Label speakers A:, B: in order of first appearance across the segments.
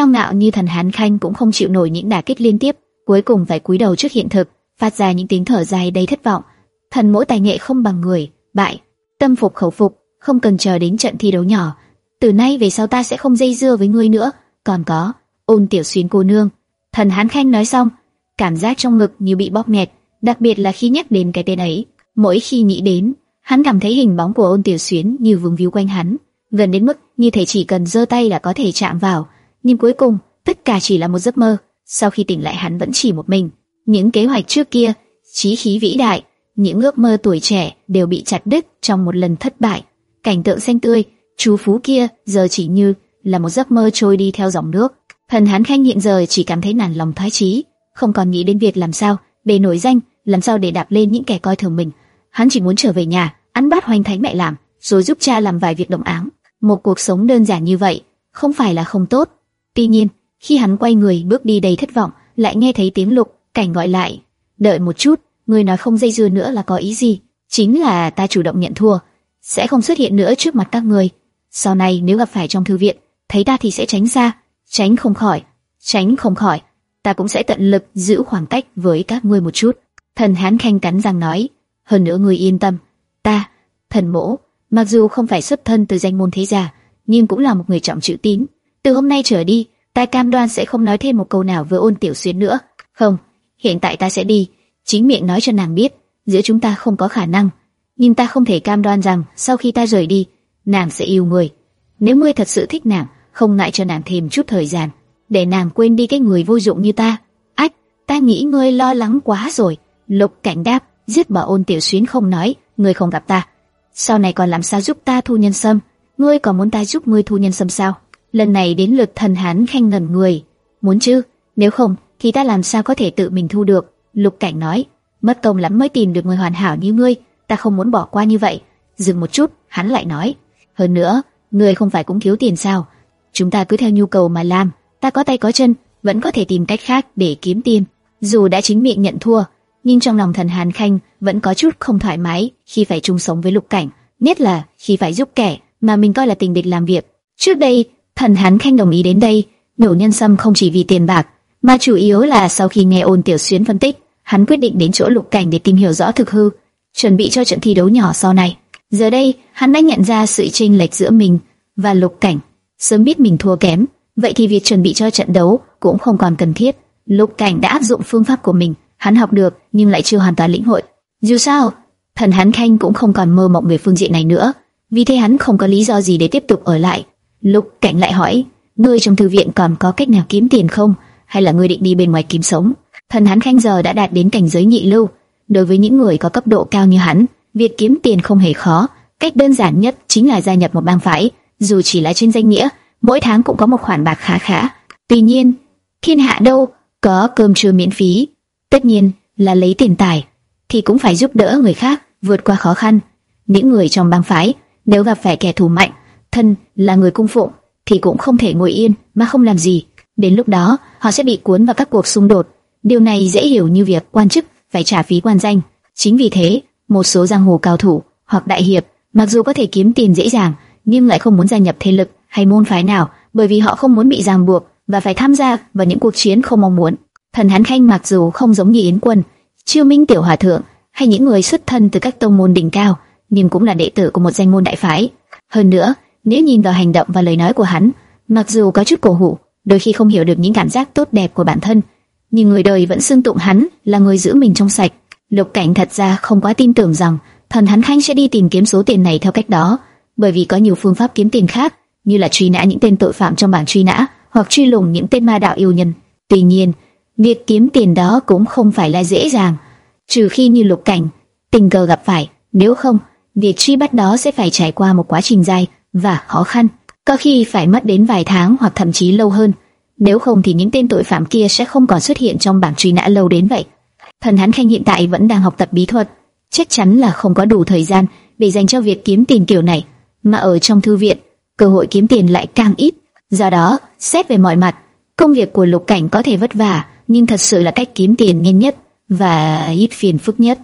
A: Cao ngạo như thần Hán Khanh cũng không chịu nổi những đả kích liên tiếp, cuối cùng phải cúi đầu trước hiện thực, phát ra những tiếng thở dài đầy thất vọng. Thần mỗi tài nghệ không bằng người, bại, tâm phục khẩu phục, không cần chờ đến trận thi đấu nhỏ. Từ nay về sau ta sẽ không dây dưa với ngươi nữa. Còn có, ôn tiểu xuyên cô nương. Thần Hán Khanh nói xong, cảm giác trong ngực như bị bóp nghẹt, đặc biệt là khi nhắc đến cái tên ấy. Mỗi khi nghĩ đến, hắn cảm thấy hình bóng của ôn tiểu xuyến như vương víu quanh hắn, gần đến mức như thể chỉ cần giơ tay là có thể chạm vào. Nhưng cuối cùng, tất cả chỉ là một giấc mơ. Sau khi tỉnh lại hắn vẫn chỉ một mình. Những kế hoạch trước kia, chí khí vĩ đại, những ước mơ tuổi trẻ đều bị chặt đứt trong một lần thất bại. Cảnh tượng xanh tươi, chú phú kia giờ chỉ như là một giấc mơ trôi đi theo dòng nước. Thần hắn Khanh hiện giờ chỉ cảm thấy nản lòng thoái chí, không còn nghĩ đến việc làm sao để nổi danh, làm sao để đạp lên những kẻ coi thường mình. Hắn chỉ muốn trở về nhà, ăn bát hoành thánh mẹ làm, rồi giúp cha làm vài việc đồng áng. Một cuộc sống đơn giản như vậy, không phải là không tốt. Tuy nhiên, khi hắn quay người bước đi đầy thất vọng, lại nghe thấy tiếng Lục Cảnh gọi lại. Đợi một chút, người nói không dây dưa nữa là có ý gì? Chính là ta chủ động nhận thua, sẽ không xuất hiện nữa trước mặt các người. Sau này nếu gặp phải trong thư viện, thấy ta thì sẽ tránh xa, tránh không khỏi, tránh không khỏi. Ta cũng sẽ tận lực giữ khoảng cách với các ngươi một chút. Thần Hán Khanh cắn răng nói. Hơn nữa người yên tâm, ta, thần mỗ, mặc dù không phải xuất thân từ danh môn thế gia, nhưng cũng là một người trọng chữ tín. Từ hôm nay trở đi, ta cam đoan sẽ không nói thêm một câu nào với ôn tiểu xuyên nữa. Không, hiện tại ta sẽ đi, chính miệng nói cho nàng biết, giữa chúng ta không có khả năng. Nhưng ta không thể cam đoan rằng sau khi ta rời đi, nàng sẽ yêu người. Nếu ngươi thật sự thích nàng, không ngại cho nàng thêm chút thời gian, để nàng quên đi cái người vô dụng như ta. Ách, ta nghĩ ngươi lo lắng quá rồi. Lục cảnh đáp, giết bỏ ôn tiểu xuyến không nói, ngươi không gặp ta. Sau này còn làm sao giúp ta thu nhân sâm? Ngươi còn muốn ta giúp ngươi thu nhân sâm sao? Lần này đến lượt thần hán khanh ngẩn người. Muốn chứ, nếu không, thì ta làm sao có thể tự mình thu được? Lục cảnh nói, mất công lắm mới tìm được người hoàn hảo như ngươi, ta không muốn bỏ qua như vậy. Dừng một chút, hắn lại nói, hơn nữa, ngươi không phải cũng thiếu tiền sao? Chúng ta cứ theo nhu cầu mà làm, ta có tay có chân, vẫn có thể tìm cách khác để kiếm tiền. Dù đã chính miệng nhận thua, nhưng trong lòng thần Hàn Khanh vẫn có chút không thoải mái khi phải chung sống với Lục Cảnh, nhất là khi phải giúp kẻ mà mình coi là tình địch làm việc. Trước đây, thần Hán Khanh đồng ý đến đây, nhổ nhân sâm không chỉ vì tiền bạc, mà chủ yếu là sau khi nghe ôn tiểu xuyến phân tích, hắn quyết định đến chỗ Lục Cảnh để tìm hiểu rõ thực hư, chuẩn bị cho trận thi đấu nhỏ sau này. Giờ đây, hắn đã nhận ra sự chênh lệch giữa mình và Lục Cảnh, sớm biết mình thua kém, vậy thì việc chuẩn bị cho trận đấu cũng không còn cần thiết. Lục Cảnh đã áp dụng phương pháp của mình, hắn học được nhưng lại chưa hoàn toàn lĩnh hội. Dù sao, thần hắn Khanh cũng không còn mơ mộng về phương diện này nữa, vì thế hắn không có lý do gì để tiếp tục ở lại. Lục Cảnh lại hỏi, ngươi trong thư viện còn có cách nào kiếm tiền không, hay là ngươi định đi bên ngoài kiếm sống? Thần hắn Khanh giờ đã đạt đến cảnh giới nhị lưu, đối với những người có cấp độ cao như hắn, việc kiếm tiền không hề khó, cách đơn giản nhất chính là gia nhập một bang phái, dù chỉ là trên danh nghĩa, mỗi tháng cũng có một khoản bạc khá khá. Tuy nhiên, thiên hạ đâu có cơm trưa miễn phí, tất nhiên là lấy tiền tài thì cũng phải giúp đỡ người khác vượt qua khó khăn. Những người trong bang phái nếu gặp phải kẻ thù mạnh, thân là người cung phụng thì cũng không thể ngồi yên mà không làm gì. Đến lúc đó, họ sẽ bị cuốn vào các cuộc xung đột. Điều này dễ hiểu như việc quan chức phải trả phí quan danh. Chính vì thế, một số giang hồ cao thủ hoặc đại hiệp, mặc dù có thể kiếm tiền dễ dàng, nhưng lại không muốn gia nhập thế lực hay môn phái nào, bởi vì họ không muốn bị ràng buộc và phải tham gia vào những cuộc chiến không mong muốn. Thần Hán Khanh mặc dù không giống như Yến Quân, Chiêu Minh Tiểu Hòa Thượng hay những người xuất thân từ các tông môn đỉnh cao, nhưng cũng là đệ tử của một danh môn đại phái. Hơn nữa, nếu nhìn vào hành động và lời nói của hắn, mặc dù có chút cổ hủ, đôi khi không hiểu được những cảm giác tốt đẹp của bản thân, nhưng người đời vẫn xưng tụng hắn là người giữ mình trong sạch. Lục Cảnh thật ra không quá tin tưởng rằng thần hắn Khanh sẽ đi tìm kiếm số tiền này theo cách đó, bởi vì có nhiều phương pháp kiếm tiền khác, như là truy nã những tên tội phạm trong bảng truy nã, hoặc truy lùng những tên ma đạo yêu nhân. Tuy nhiên, việc kiếm tiền đó cũng không phải là dễ dàng, trừ khi như Lục Cảnh tình cờ gặp phải, nếu không, việc truy bắt đó sẽ phải trải qua một quá trình dài và khó khăn, có khi phải mất đến vài tháng hoặc thậm chí lâu hơn. Nếu không thì những tên tội phạm kia sẽ không còn xuất hiện trong bảng truy nã lâu đến vậy. Thần hắn Khanh hiện tại vẫn đang học tập bí thuật, chắc chắn là không có đủ thời gian để dành cho việc kiếm tiền kiểu này, mà ở trong thư viện, cơ hội kiếm tiền lại càng ít. Do đó, xét về mọi mặt, công việc của Lục Cảnh có thể vất vả, nhưng thật sự là cách kiếm tiền nhanh nhất và ít phiền phức nhất.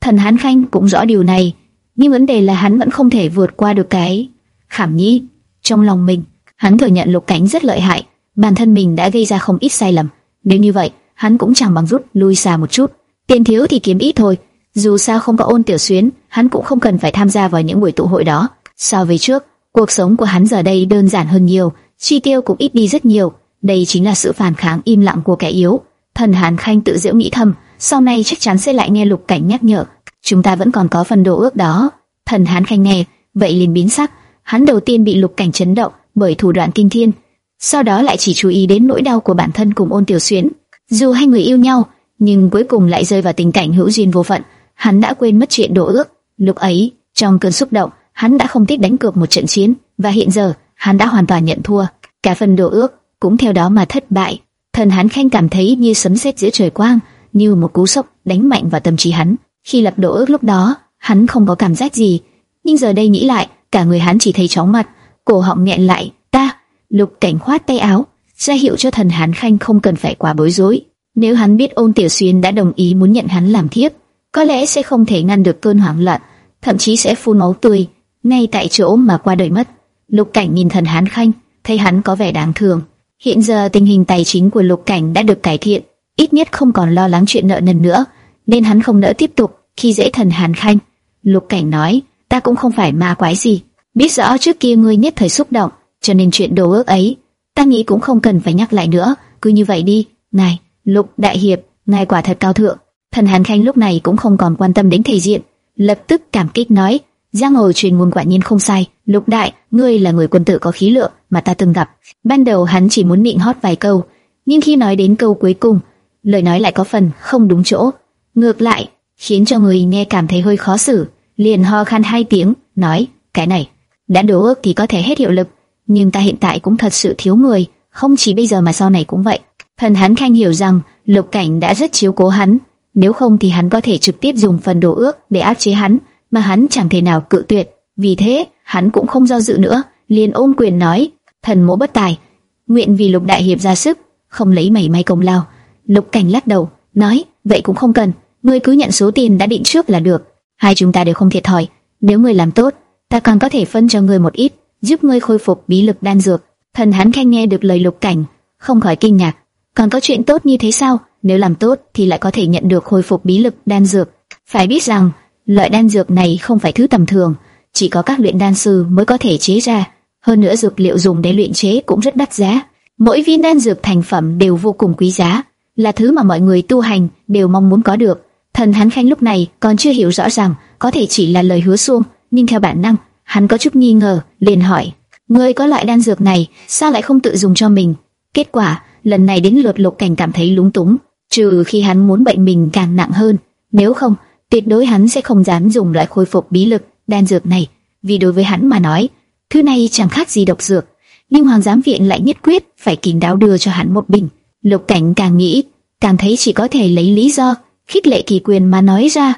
A: Thần Hán Khanh cũng rõ điều này, nhưng vấn đề là hắn vẫn không thể vượt qua được cái khảm nhi trong lòng mình. Hắn thừa nhận Lục Cảnh rất lợi hại, bản thân mình đã gây ra không ít sai lầm. Nếu như vậy, hắn cũng chẳng bằng rút lui xa một chút. Tiền thiếu thì kiếm ít thôi. Dù sao không có ôn tiểu xuyến, hắn cũng không cần phải tham gia vào những buổi tụ hội đó. So với trước, cuộc sống của hắn giờ đây đơn giản hơn nhiều, chi tiêu cũng ít đi rất nhiều. Đây chính là sự phản kháng im lặng của kẻ yếu. Thần Hàn Khanh tự diễu nghĩ thầm, sau này chắc chắn sẽ lại nghe Lục Cảnh nhắc nhở, chúng ta vẫn còn có phần đồ ước đó. Thần Hán Khanh nghe, vậy liền biến sắc, hắn đầu tiên bị Lục Cảnh chấn động bởi thủ đoạn kinh thiên, sau đó lại chỉ chú ý đến nỗi đau của bản thân cùng Ôn Tiểu Xuyến. Dù hai người yêu nhau, nhưng cuối cùng lại rơi vào tình cảnh hữu duyên vô phận. Hắn đã quên mất chuyện đổ ước. Lúc ấy, trong cơn xúc động, hắn đã không thích đánh cược một trận chiến, và hiện giờ hắn đã hoàn toàn nhận thua. Cả phần đổ ước cũng theo đó mà thất bại. Thần hắn khanh cảm thấy như sấm sét giữa trời quang, như một cú sốc đánh mạnh vào tâm trí hắn. Khi lập đổ ước lúc đó, hắn không có cảm giác gì, nhưng giờ đây nghĩ lại, cả người hắn chỉ thấy chóng mặt, cổ họng nghẹn lại. Ta, lục cảnh khoát tay áo, ra hiệu cho thần hán khanh không cần phải quá bối rối. Nếu hắn biết ôn tiểu xuyên đã đồng ý muốn nhận hắn làm thiếp, có lẽ sẽ không thể ngăn được cơn hoảng loạn, thậm chí sẽ phun máu tươi ngay tại chỗ mà qua đời mất. Lục cảnh nhìn thần hán khanh, thấy hắn có vẻ đáng thương. Hiện giờ tình hình tài chính của lục cảnh đã được cải thiện, ít nhất không còn lo lắng chuyện nợ nần nữa, nên hắn không nỡ tiếp tục khi dễ thần Hàn Khanh. Lục Cảnh nói, ta cũng không phải ma quái gì, biết rõ trước kia ngươi nhất thời xúc động, cho nên chuyện đồ ước ấy, ta nghĩ cũng không cần phải nhắc lại nữa, cứ như vậy đi. Ngài, Lục Đại Hiệp, ngài quả thật cao thượng. Thần Hàn Khanh lúc này cũng không còn quan tâm đến thể diện, lập tức cảm kích nói, Giang hồ truyền ngôn quả nhiên không sai, Lục Đại, ngươi là người quân tử có khí lượng mà ta từng gặp. Ban đầu hắn chỉ muốn nịnh hót vài câu, nhưng khi nói đến câu cuối cùng, lời nói lại có phần không đúng chỗ. Ngược lại, khiến cho người nghe cảm thấy hơi khó xử, liền ho khan hai tiếng, nói, cái này, đã đổ ước thì có thể hết hiệu lực, nhưng ta hiện tại cũng thật sự thiếu người, không chỉ bây giờ mà sau này cũng vậy. Thần hắn khanh hiểu rằng, lục cảnh đã rất chiếu cố hắn, nếu không thì hắn có thể trực tiếp dùng phần đồ ước để áp chế hắn, mà hắn chẳng thể nào cự tuyệt. Vì thế, hắn cũng không do dự nữa, liền ôm quyền nói, thần mỗ bất tài, nguyện vì lục đại hiệp ra sức, không lấy mảy may công lao. Lục cảnh lắc đầu, nói, vậy cũng không cần, ngươi cứ nhận số tiền đã định trước là được. Hai chúng ta đều không thiệt thòi. Nếu ngươi làm tốt, ta còn có thể phân cho ngươi một ít, giúp ngươi khôi phục bí lực đan dược. Thần hắn khen nghe được lời lục cảnh, không khỏi kinh ngạc. Còn có chuyện tốt như thế sao? Nếu làm tốt thì lại có thể nhận được khôi phục bí lực đan dược. Phải biết rằng, loại đan dược này không phải thứ tầm thường, chỉ có các luyện đan sư mới có thể chế ra. Hơn nữa dược liệu dùng để luyện chế cũng rất đắt giá. Mỗi viên đan dược thành phẩm đều vô cùng quý giá, là thứ mà mọi người tu hành đều mong muốn có được. Thần hắn khanh lúc này còn chưa hiểu rõ ràng, có thể chỉ là lời hứa xuông, nhưng theo bản năng, hắn có chút nghi ngờ, liền hỏi: "Ngươi có loại đan dược này, sao lại không tự dùng cho mình?" Kết quả, lần này đến lượt Lục Cảnh cảm thấy lúng túng, trừ khi hắn muốn bệnh mình càng nặng hơn, nếu không, tuyệt đối hắn sẽ không dám dùng loại khôi phục bí lực đan dược này, vì đối với hắn mà nói, thứ này chẳng khác gì độc dược, nhưng Hoàng giám viện lại nhất quyết phải kín đáo đưa cho hắn một bình. Lục Cảnh càng nghĩ, càng thấy chỉ có thể lấy lý do khích lệ kỳ quyền mà nói ra.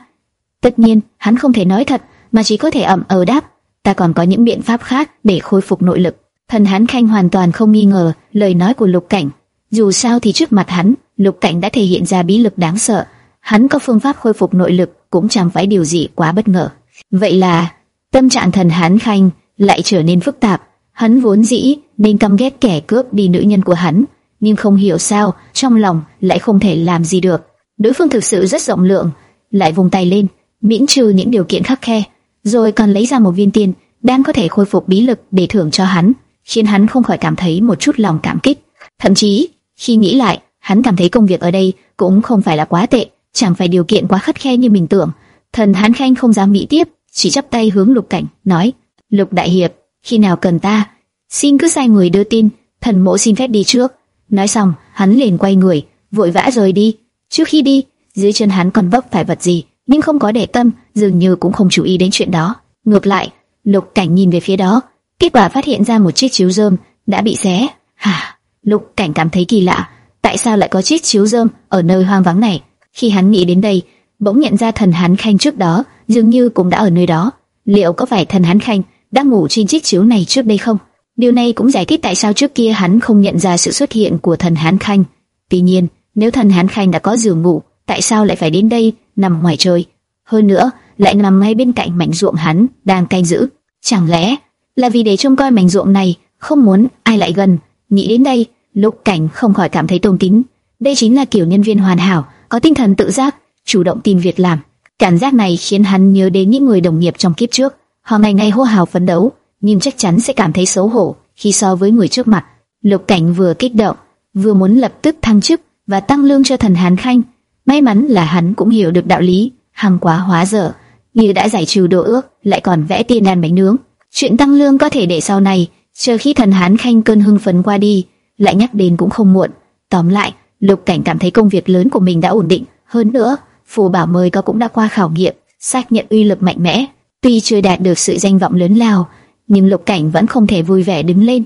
A: Tất nhiên, hắn không thể nói thật, mà chỉ có thể ậm ờ đáp. Ta còn có những biện pháp khác để khôi phục nội lực. Thần hắn khanh hoàn toàn không nghi ngờ lời nói của Lục Cảnh. Dù sao thì trước mặt hắn, Lục Cảnh đã thể hiện ra bí lực đáng sợ. Hắn có phương pháp khôi phục nội lực cũng chẳng phải điều gì quá bất ngờ. Vậy là tâm trạng thần hắn khanh lại trở nên phức tạp. Hắn vốn dĩ nên căm ghét kẻ cướp đi nữ nhân của hắn, nhưng không hiểu sao trong lòng lại không thể làm gì được. Đối phương thực sự rất rộng lượng, lại vùng tay lên, miễn trừ những điều kiện khắc khe, rồi còn lấy ra một viên tiền đang có thể khôi phục bí lực để thưởng cho hắn, khiến hắn không khỏi cảm thấy một chút lòng cảm kích. Thậm chí, khi nghĩ lại, hắn cảm thấy công việc ở đây cũng không phải là quá tệ, chẳng phải điều kiện quá khắt khe như mình tưởng. Thần hắn khanh không dám nghĩ tiếp, chỉ chắp tay hướng Lục Cảnh, nói: "Lục đại hiệp, khi nào cần ta, xin cứ sai người đưa tin, thần mộ xin phép đi trước." Nói xong, hắn liền quay người, vội vã rời đi. Trước khi đi, dưới chân hắn còn vấp phải vật gì, nhưng không có để tâm, dường như cũng không chú ý đến chuyện đó. Ngược lại, Lục Cảnh nhìn về phía đó, kết quả phát hiện ra một chiếc chiếu rơm đã bị xé. hà Lục Cảnh cảm thấy kỳ lạ, tại sao lại có chiếc chiếu rơm ở nơi hoang vắng này? Khi hắn nghĩ đến đây, bỗng nhận ra thần hắn khanh trước đó dường như cũng đã ở nơi đó. Liệu có phải thần hắn khanh đang ngủ trên chiếc chiếu này trước đây không? Điều này cũng giải thích tại sao trước kia hắn không nhận ra sự xuất hiện của thần Hán Khanh. Tuy nhiên, nếu thần Hán Khanh đã có giường ngủ, tại sao lại phải đến đây nằm ngoài trời? Hơn nữa, lại nằm ngay bên cạnh mảnh ruộng hắn đang canh giữ. Chẳng lẽ là vì để trông coi mảnh ruộng này, không muốn ai lại gần? Nghĩ đến đây, Lục Cảnh không khỏi cảm thấy tôn kính. Đây chính là kiểu nhân viên hoàn hảo, có tinh thần tự giác, chủ động tìm việc làm. Cảm giác này khiến hắn nhớ đến những người đồng nghiệp trong kiếp trước. Họ ngày ngày hô hào phấn đấu, nhưng chắc chắn sẽ cảm thấy xấu hổ khi so với người trước mặt. Lục Cảnh vừa kích động, vừa muốn lập tức thăng chức và tăng lương cho thần Hán Khanh. May mắn là hắn cũng hiểu được đạo lý, hàng quá hóa dở, như đã giải trừ đồ ước, lại còn vẽ tiền đàn bánh nướng. Chuyện tăng lương có thể để sau này, chờ khi thần Hán Khanh cơn hưng phấn qua đi, lại nhắc đến cũng không muộn. Tóm lại, Lục Cảnh cảm thấy công việc lớn của mình đã ổn định, hơn nữa, phù bảo mời có cũng đã qua khảo nghiệm, xác nhận uy lực mạnh mẽ. Tuy chưa đạt được sự danh vọng lớn lao, nhưng Lục Cảnh vẫn không thể vui vẻ đứng lên,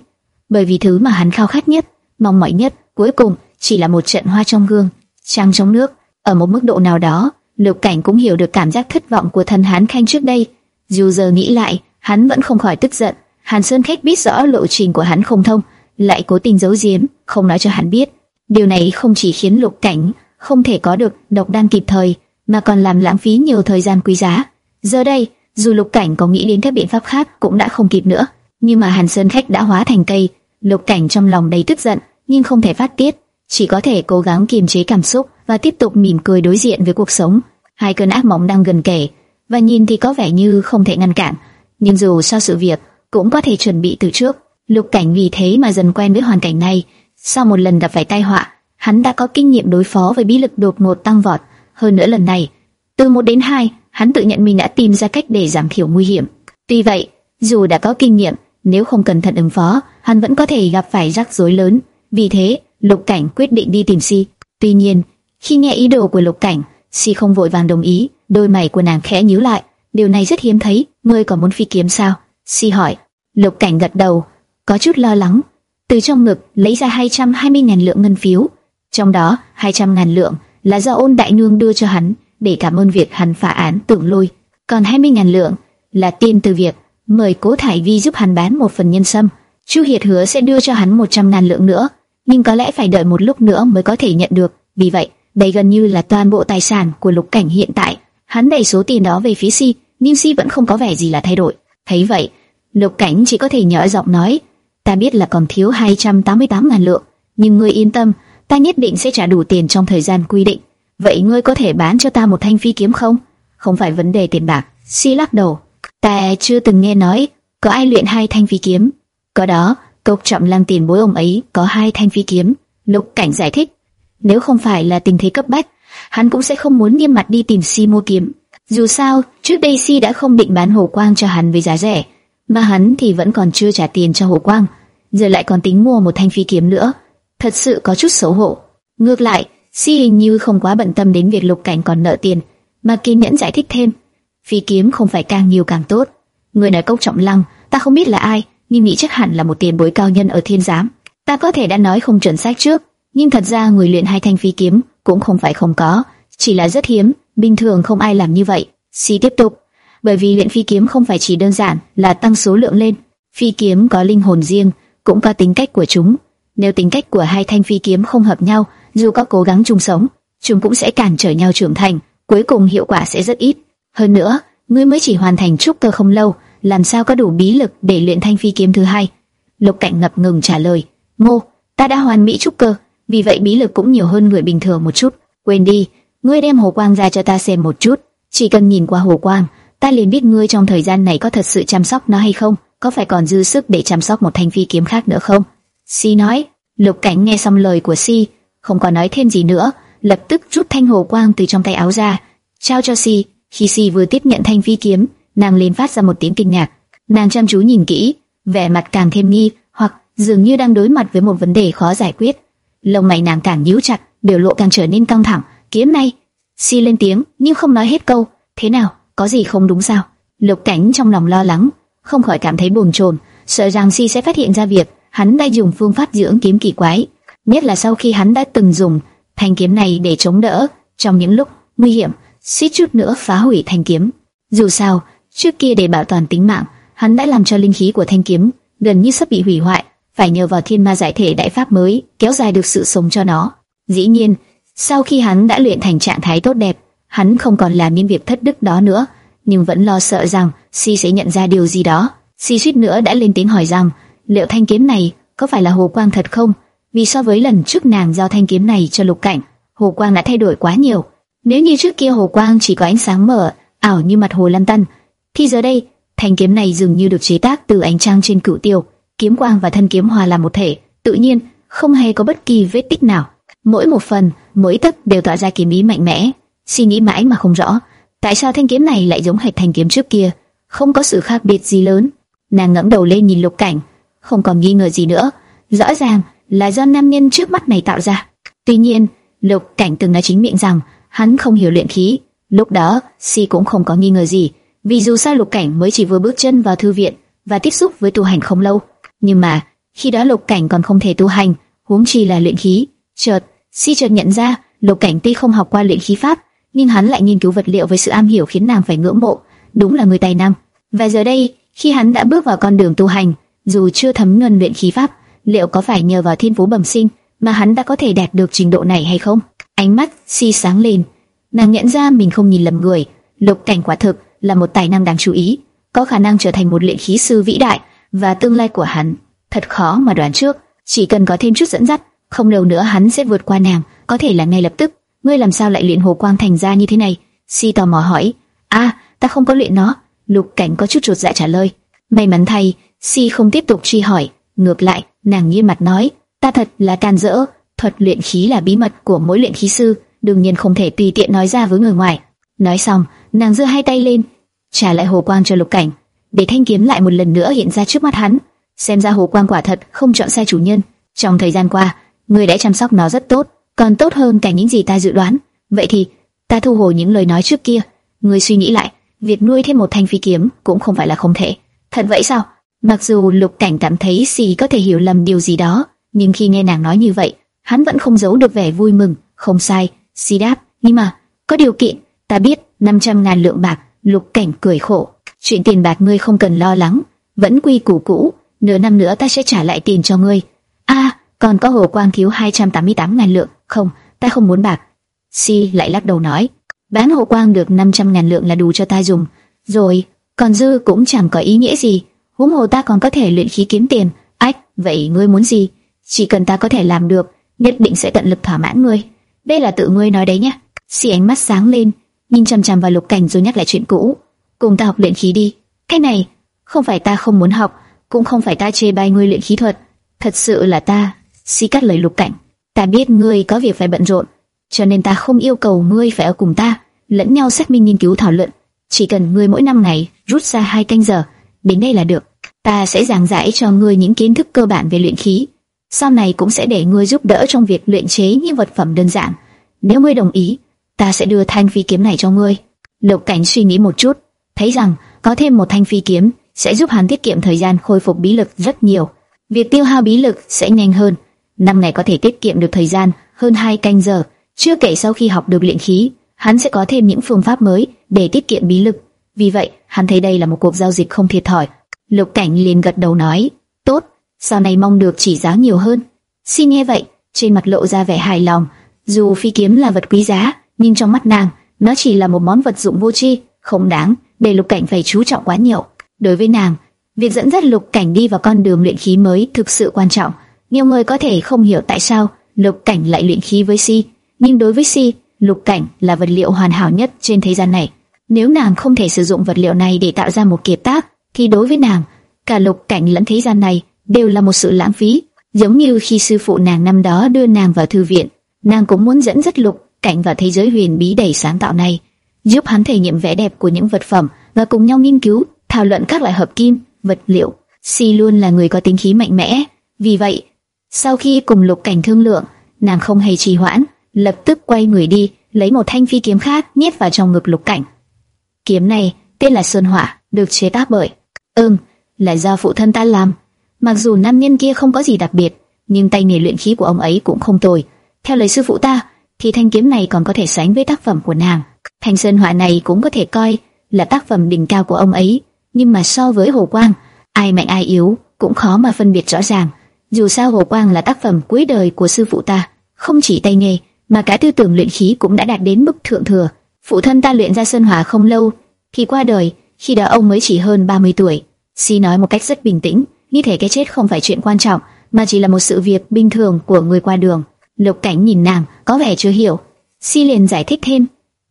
A: bởi vì thứ mà hắn khao khát nhất, mong mỏi nhất, cuối cùng chỉ là một trận hoa trong gương, trăng trong nước. Ở một mức độ nào đó, Lục Cảnh cũng hiểu được cảm giác thất vọng của thần Hán Khanh trước đây. Dù giờ nghĩ lại, hắn vẫn không khỏi tức giận. Hàn Sơn Khách biết rõ lộ trình của hắn không thông, lại cố tình giấu giếm, không nói cho hắn biết. Điều này không chỉ khiến Lục Cảnh không thể có được độc đan kịp thời, mà còn làm lãng phí nhiều thời gian quý giá. Giờ đây, dù Lục Cảnh có nghĩ đến các biện pháp khác cũng đã không kịp nữa. Nhưng mà Hàn Sơn Khách đã hóa thành cây, Lục Cảnh trong lòng đầy tức giận, nhưng không thể phát tiết, chỉ có thể cố gắng kiềm chế cảm xúc và tiếp tục mỉm cười đối diện với cuộc sống. Hai cơn ác mộng đang gần kề, và nhìn thì có vẻ như không thể ngăn cản, nhưng dù sao sự việc cũng có thể chuẩn bị từ trước. Lục Cảnh vì thế mà dần quen với hoàn cảnh này. Sau một lần gặp phải tai họa, hắn đã có kinh nghiệm đối phó với bí lực đột ngột tăng vọt. Hơn nữa lần này, từ một đến hai, hắn tự nhận mình đã tìm ra cách để giảm thiểu nguy hiểm. Tuy vậy, dù đã có kinh nghiệm, nếu không cẩn thận ứng phó, hắn vẫn có thể gặp phải rắc rối lớn. Vì thế, Lục Cảnh quyết định đi tìm Si. Tuy nhiên, khi nghe ý đồ của Lục Cảnh, Si không vội vàng đồng ý, đôi mày của nàng khẽ nhíu lại. Điều này rất hiếm thấy, ngươi còn muốn phi kiếm sao? Si hỏi. Lục Cảnh gật đầu, có chút lo lắng. Từ trong ngực lấy ra 220.000 lượng ngân phiếu, trong đó 200.000 lượng là do ôn đại nương đưa cho hắn để cảm ơn việc hắn phá án tưởng lôi, còn 20.000 lượng là tiền từ việc mời Cố Thải Vi giúp hắn bán một phần nhân sâm. Chu Hiệt hứa sẽ đưa cho hắn 100.000 lượng nữa, nhưng có lẽ phải đợi một lúc nữa mới có thể nhận được. Vì vậy, đây gần như là toàn bộ tài sản của Lục Cảnh hiện tại. Hắn đẩy số tiền đó về phía Si, nhưng Si vẫn không có vẻ gì là thay đổi. Thấy vậy, Lục Cảnh chỉ có thể nhỏ giọng nói: "Ta biết là còn thiếu 288 ngàn lượng, nhưng ngươi yên tâm, ta nhất định sẽ trả đủ tiền trong thời gian quy định. Vậy ngươi có thể bán cho ta một thanh phi kiếm không?" "Không phải vấn đề tiền bạc." Si lắc đầu. "Ta chưa từng nghe nói có ai luyện hai thanh phi kiếm." "Có đó, Cốc Trọng lang tiền bối ông ấy có hai thanh phi kiếm." Lục Cảnh giải thích. Nếu không phải là tình thế cấp bách, hắn cũng sẽ không muốn nghiêm mặt đi tìm Si mua kiếm. Dù sao, trước đây Si đã không định bán Hồ Quang cho hắn với giá rẻ, mà hắn thì vẫn còn chưa trả tiền cho Hồ Quang, giờ lại còn tính mua một thanh phi kiếm nữa, thật sự có chút xấu hổ. Ngược lại, Si hình như không quá bận tâm đến việc Lục Cảnh còn nợ tiền, mà kiên nhẫn giải thích thêm, phi kiếm không phải càng nhiều càng tốt. Người nói Cốc Trọng Lăng, ta không biết là ai, nhưng nghĩ chắc hẳn là một tiền bối cao nhân ở thiên giám. Ta có thể đã nói không chuẩn xác trước, nhưng thật ra người luyện hai thanh phi kiếm cũng không phải không có, chỉ là rất hiếm, bình thường không ai làm như vậy. Si tiếp tục, bởi vì luyện phi kiếm không phải chỉ đơn giản là tăng số lượng lên, phi kiếm có linh hồn riêng, cũng có tính cách của chúng. Nếu tính cách của hai thanh phi kiếm không hợp nhau, dù có cố gắng chung sống, chúng cũng sẽ cản trở nhau trưởng thành, cuối cùng hiệu quả sẽ rất ít. Hơn nữa, ngươi mới chỉ hoàn thành trúc cơ không lâu, làm sao có đủ bí lực để luyện thanh phi kiếm thứ hai? Lục Cảnh ngập ngừng trả lời, Ngô, ta đã hoàn mỹ trúc cơ, vì vậy bí lực cũng nhiều hơn người bình thường một chút. Quên đi, ngươi đem hồ quang ra cho ta xem một chút. Chỉ cần nhìn qua hồ quang, ta liền biết ngươi trong thời gian này có thật sự chăm sóc nó hay không, có phải còn dư sức để chăm sóc một thanh phi kiếm khác nữa không? Si nói. Lục Cảnh nghe xong lời của Si, không còn nói thêm gì nữa, lập tức rút thanh hồ quang từ trong tay áo ra, trao cho Si. Khi Si vừa tiếp nhận thanh phi kiếm, nàng liền phát ra một tiếng kinh ngạc. Nàng chăm chú nhìn kỹ, vẻ mặt càng thêm nghi, hoặc dường như đang đối mặt với một vấn đề khó giải quyết lông mày nàng càng nhíu chặt, biểu lộ càng trở nên căng thẳng. Kiếm này, si lên tiếng nhưng không nói hết câu. Thế nào, có gì không đúng sao? Lục Cảnh trong lòng lo lắng, không khỏi cảm thấy buồn chồn, sợ rằng si sẽ phát hiện ra việc hắn đã dùng phương pháp dưỡng kiếm kỳ quái, nhất là sau khi hắn đã từng dùng thanh kiếm này để chống đỡ trong những lúc nguy hiểm, suýt chút nữa phá hủy thanh kiếm. Dù sao, trước kia để bảo toàn tính mạng, hắn đã làm cho linh khí của thanh kiếm gần như sắp bị hủy hoại phải nhờ vào thiên ma giải thể đại pháp mới kéo dài được sự sống cho nó. Dĩ nhiên, sau khi hắn đã luyện thành trạng thái tốt đẹp, hắn không còn làm những việc thất đức đó nữa, nhưng vẫn lo sợ rằng Si sẽ nhận ra điều gì đó. Si suýt nữa đã lên tiếng hỏi rằng liệu thanh kiếm này có phải là hồ quang thật không? vì so với lần trước nàng giao thanh kiếm này cho Lục Cảnh, hồ quang đã thay đổi quá nhiều. Nếu như trước kia hồ quang chỉ có ánh sáng mở, ảo như mặt hồ lăn tăn, thì giờ đây thanh kiếm này dường như được chế tác từ ánh trăng trên cửu tiêu, kiếm quang và thân kiếm hòa làm một thể, tự nhiên không hề có bất kỳ vết tích nào. Mỗi một phần, mỗi tấc đều tỏa ra kiếm ý mạnh mẽ. Suy nghĩ mãi mà không rõ, tại sao thanh kiếm này lại giống hệt thanh kiếm trước kia, không có sự khác biệt gì lớn. Nàng ngẩng đầu lên nhìn Lục Cảnh, không còn nghi ngờ gì nữa, rõ ràng là do nam nhân trước mắt này tạo ra. Tuy nhiên, Lục Cảnh từng nói chính miệng rằng hắn không hiểu luyện khí, lúc đó Si cũng không có nghi ngờ gì, vì dù sao Lục Cảnh mới chỉ vừa bước chân vào thư viện và tiếp xúc với tu hành không lâu, nhưng mà khi đó Lục Cảnh còn không thể tu hành, huống chi là luyện khí. Chợt, Si chợt nhận ra, Lục Cảnh tuy không học qua luyện khí pháp, nhưng hắn lại nghiên cứu vật liệu với sự am hiểu khiến nàng phải ngưỡng mộ, đúng là người tài năng. Và giờ đây, khi hắn đã bước vào con đường tu hành, dù chưa thấm nhuần luyện khí pháp, liệu có phải nhờ vào thiên phú bẩm sinh mà hắn đã có thể đạt được trình độ này hay không? Ánh mắt si sáng lên, nàng nhận ra mình không nhìn lầm người, Lục Cảnh quả thực là một tài năng đáng chú ý, có khả năng trở thành một luyện khí sư vĩ đại, và tương lai của hắn thật khó mà đoán trước. Chỉ cần có thêm chút dẫn dắt, không lâu nữa hắn sẽ vượt qua nàng, có thể là ngay lập tức. Ngươi làm sao lại luyện hồ quang thành ra như thế này? Si tò mò hỏi. A, ta không có luyện nó. Lục Cảnh có chút chuột dạ trả lời. May mắn thay, Si không tiếp tục truy hỏi, ngược lại, nàng nghiêm mặt nói, ta thật là can dỡ, thuật luyện khí là bí mật của mỗi luyện khí sư, đương nhiên không thể tùy tiện nói ra với người ngoài. Nói xong, nàng giơ hai tay lên, trả lại hồ quang cho Lục Cảnh, để thanh kiếm lại một lần nữa hiện ra trước mắt hắn. Xem ra hồ quang quả thật không chọn sai chủ nhân. Trong thời gian qua, người đã chăm sóc nó rất tốt, còn tốt hơn cả những gì ta dự đoán. Vậy thì, ta thu hồi những lời nói trước kia. Người suy nghĩ lại, việc nuôi thêm một thanh phi kiếm cũng không phải là không thể. Thật vậy sao? Mặc dù Lục Cảnh cảm thấy Si có thể hiểu lầm điều gì đó, nhưng khi nghe nàng nói như vậy, hắn vẫn không giấu được vẻ vui mừng. Không sai, Si đáp, nhưng mà có điều kiện. Ta biết 500 ngàn lượng bạc. Lục Cảnh cười khổ, chuyện tiền bạc ngươi không cần lo lắng, vẫn quy củ cũ. Nửa năm nữa ta sẽ trả lại tiền cho ngươi. A, còn có hồ quang thiếu 288 ngàn lượng. Không, ta không muốn bạc. Si lại lắc đầu nói, bán hồ quang được 500 ngàn lượng là đủ cho ta dùng. Rồi, còn dư cũng chẳng có ý nghĩa gì huống hồ ta còn có thể luyện khí kiếm tiền. Ách, vậy ngươi muốn gì? Chỉ cần ta có thể làm được, nhất định sẽ tận lực thỏa mãn ngươi. Đây là tự ngươi nói đấy nhé. si ánh mắt sáng lên, nhìn chằm chằm vào lục cảnh rồi nhắc lại chuyện cũ. Cùng ta học luyện khí đi. Cái này, không phải ta không muốn học, cũng không phải ta chê bai ngươi luyện khí thuật. Thật sự là ta. Xì cắt lời lục cảnh. Ta biết ngươi có việc phải bận rộn, cho nên ta không yêu cầu ngươi phải ở cùng ta, lẫn nhau xác minh nghiên cứu thảo luận. Chỉ cần ngươi mỗi năm ngày rút ra hai canh giờ đến đây là được. Ta sẽ giảng giải cho ngươi những kiến thức cơ bản về luyện khí. Sau này cũng sẽ để ngươi giúp đỡ trong việc luyện chế những vật phẩm đơn giản. Nếu ngươi đồng ý, ta sẽ đưa thanh phi kiếm này cho ngươi. Lục Cảnh suy nghĩ một chút, thấy rằng có thêm một thanh phi kiếm sẽ giúp hắn tiết kiệm thời gian khôi phục bí lực rất nhiều. Việc tiêu hao bí lực sẽ nhanh hơn. Năm ngày có thể tiết kiệm được thời gian hơn hai canh giờ. Chưa kể sau khi học được luyện khí, hắn sẽ có thêm những phương pháp mới để tiết kiệm bí lực. Vì vậy, hắn thấy đây là một cuộc giao dịch không thiệt thòi. Lục Cảnh liền gật đầu nói, tốt, sau này mong được chỉ giá nhiều hơn. Xin nghe vậy, trên mặt lộ ra vẻ hài lòng. Dù phi kiếm là vật quý giá, nhưng trong mắt nàng, nó chỉ là một món vật dụng vô tri, không đáng để Lục Cảnh phải chú trọng quá nhiều. Đối với nàng, việc dẫn dắt Lục Cảnh đi vào con đường luyện khí mới thực sự quan trọng. Nhiều người có thể không hiểu tại sao Lục Cảnh lại luyện khí với Si, nhưng đối với Si, Lục Cảnh là vật liệu hoàn hảo nhất trên thế gian này. Nếu nàng không thể sử dụng vật liệu này để tạo ra một kiệt tác, thì đối với nàng, cả lục cảnh lẫn thế gian này đều là một sự lãng phí. Giống như khi sư phụ nàng năm đó đưa nàng vào thư viện, nàng cũng muốn dẫn dắt lục cảnh và thế giới huyền bí đầy sáng tạo này, giúp hắn thể nghiệm vẻ đẹp của những vật phẩm và cùng nhau nghiên cứu, thảo luận các loại hợp kim, vật liệu. Si luôn là người có tính khí mạnh mẽ, vì vậy, sau khi cùng lục cảnh thương lượng, nàng không hề trì hoãn, lập tức quay người đi, lấy một thanh phi kiếm khác nhét vào trong ngực lục cảnh. Kiếm này tên là Sơn Hỏa, được chế tác bởi Ừm, là do phụ thân ta làm. Mặc dù nam nhân kia không có gì đặc biệt, nhưng tay nghề luyện khí của ông ấy cũng không tồi. Theo lời sư phụ ta, thì thanh kiếm này còn có thể sánh với tác phẩm của nàng. Thanh sơn họa này cũng có thể coi là tác phẩm đỉnh cao của ông ấy, nhưng mà so với Hồ Quang, ai mạnh ai yếu cũng khó mà phân biệt rõ ràng. Dù sao Hồ Quang là tác phẩm cuối đời của sư phụ ta, không chỉ tay nghề mà cả tư tưởng luyện khí cũng đã đạt đến mức thượng thừa. Phụ thân ta luyện ra sơn hỏa không lâu thì qua đời, khi đó ông mới chỉ hơn 30 tuổi. Si nói một cách rất bình tĩnh, như thể cái chết không phải chuyện quan trọng, mà chỉ là một sự việc bình thường của người qua đường. Lục Cảnh nhìn nàng, có vẻ chưa hiểu. Si liền giải thích thêm,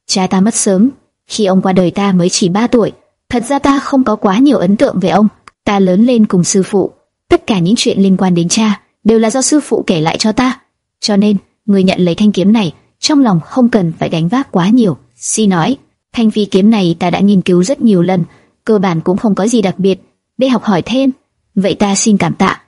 A: cha ta mất sớm, khi ông qua đời ta mới chỉ 3 tuổi. Thật ra ta không có quá nhiều ấn tượng về ông, ta lớn lên cùng sư phụ. Tất cả những chuyện liên quan đến cha đều là do sư phụ kể lại cho ta. Cho nên, người nhận lấy thanh kiếm này, trong lòng không cần phải gánh vác quá nhiều. Si nói, thanh phi kiếm này ta đã nghiên cứu rất nhiều lần, cơ bản cũng không có gì đặc biệt, để học hỏi thêm. Vậy ta xin cảm tạ.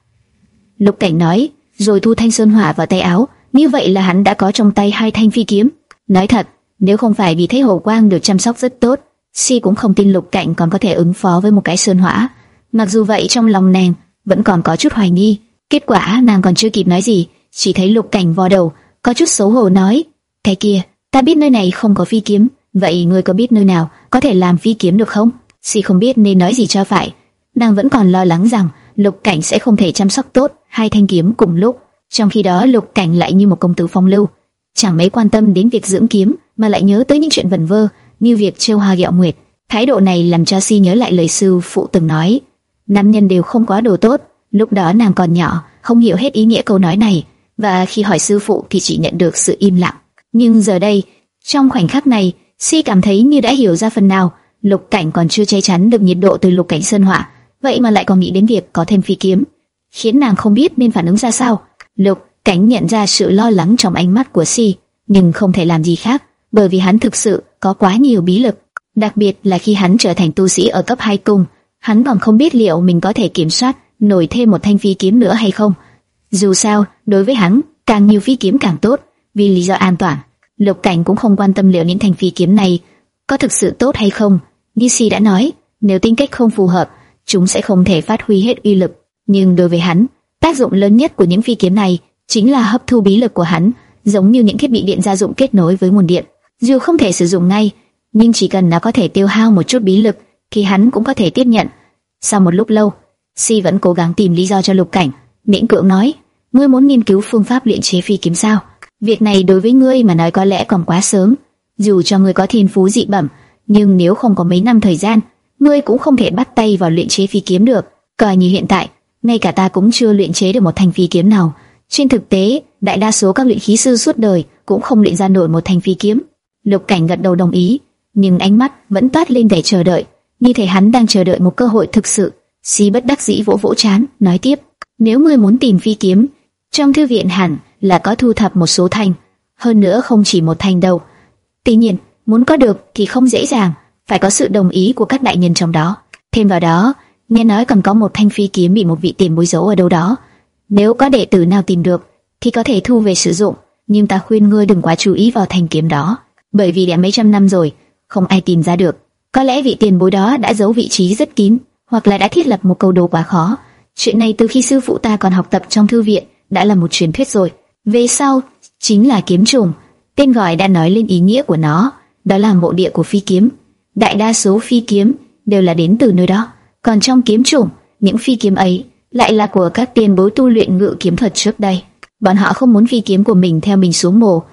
A: Lục Cảnh nói, rồi thu thanh sơn hỏa vào tay áo, như vậy là hắn đã có trong tay hai thanh phi kiếm. Nói thật, nếu không phải vì thấy Hồ Quang được chăm sóc rất tốt, Si cũng không tin Lục Cảnh còn có thể ứng phó với một cái sơn hỏa. Mặc dù vậy trong lòng nàng vẫn còn có chút hoài nghi. Kết quả nàng còn chưa kịp nói gì, chỉ thấy Lục Cảnh vò đầu, có chút xấu hổ nói: "Cái kia, ta biết nơi này không có phi kiếm, vậy ngươi có biết nơi nào có thể làm phi kiếm được không?" Si không biết nên nói gì cho phải. Nàng vẫn còn lo lắng rằng Lục Cảnh sẽ không thể chăm sóc tốt hai thanh kiếm cùng lúc. Trong khi đó Lục Cảnh lại như một công tử phong lưu, chẳng mấy quan tâm đến việc dưỡng kiếm, mà lại nhớ tới những chuyện vẩn vơ như việc trêu hoa ghẹo nguyệt. Thái độ này làm cho Si nhớ lại lời sư phụ từng nói, nam nhân đều không quá đồ tốt. Lúc đó nàng còn nhỏ, không hiểu hết ý nghĩa câu nói này, và khi hỏi sư phụ thì chỉ nhận được sự im lặng. Nhưng giờ đây, trong khoảnh khắc này, Si cảm thấy như đã hiểu ra phần nào. Lục Cảnh còn chưa che chắn được nhiệt độ từ Lục Cảnh Sơn Hỏa, vậy mà lại còn nghĩ đến việc có thêm phi kiếm, khiến nàng không biết nên phản ứng ra sao. Lục Cảnh nhận ra sự lo lắng trong ánh mắt của Si, nhưng không thể làm gì khác, bởi vì hắn thực sự có quá nhiều bí lực, đặc biệt là khi hắn trở thành tu sĩ ở cấp 2 cung, hắn còn không biết liệu mình có thể kiểm soát nổi thêm một thanh phi kiếm nữa hay không. Dù sao, đối với hắn, càng nhiều phi kiếm càng tốt, vì lý do an toàn. Lục Cảnh cũng không quan tâm liệu những thanh phi kiếm này có thực sự tốt hay không. Như Si đã nói, nếu tính cách không phù hợp, chúng sẽ không thể phát huy hết uy lực. Nhưng đối với hắn, tác dụng lớn nhất của những phi kiếm này chính là hấp thu bí lực của hắn, giống như những thiết bị điện gia dụng kết nối với nguồn điện. Dù không thể sử dụng ngay, nhưng chỉ cần nó có thể tiêu hao một chút bí lực, thì hắn cũng có thể tiếp nhận. Sau một lúc lâu, Si vẫn cố gắng tìm lý do cho Lục Cảnh, miễn cưỡng nói: "Ngươi muốn nghiên cứu phương pháp luyện chế phi kiếm sao? Việc này đối với ngươi mà nói có lẽ còn quá sớm. Dù cho ngươi có thiên phú dị bẩm, nhưng nếu không có mấy năm thời gian, ngươi cũng không thể bắt tay vào luyện chế phi kiếm được. Coi như hiện tại, ngay cả ta cũng chưa luyện chế được một thanh phi kiếm nào." Trên thực tế, đại đa số các luyện khí sư suốt đời cũng không luyện ra nổi một thanh phi kiếm. Lục Cảnh gật đầu đồng ý, nhưng ánh mắt vẫn toát lên vẻ chờ đợi, như thể hắn đang chờ đợi một cơ hội thực sự. Xí bất đắc dĩ vỗ vỗ chán, nói tiếp: nếu ngươi muốn tìm phi kiếm, trong thư viện hẳn là có thu thập một số thanh, hơn nữa không chỉ một thanh đâu. Tuy nhiên, muốn có được thì không dễ dàng, phải có sự đồng ý của các đại nhân trong đó. Thêm vào đó, nghe nói còn có một thanh phi kiếm bị một vị tiền bối giấu ở đâu đó. Nếu có đệ tử nào tìm được, thì có thể thu về sử dụng, nhưng ta khuyên ngươi đừng quá chú ý vào thanh kiếm đó, bởi vì đã mấy trăm năm rồi, không ai tìm ra được. Có lẽ vị tiền bối đó đã giấu vị trí rất kín, hoặc là đã thiết lập một câu đố quá khó. Chuyện này từ khi sư phụ ta còn học tập trong thư viện đã là một truyền thuyết rồi. Về sau, chính là kiếm trùng, tên gọi đã nói lên ý nghĩa của nó, đó là mộ địa của phi kiếm. Đại đa số phi kiếm đều là đến từ nơi đó, còn trong kiếm trùng, những phi kiếm ấy lại là của các tiền bối tu luyện ngự kiếm thuật trước đây. Bọn họ không muốn phi kiếm của mình theo mình xuống mồ,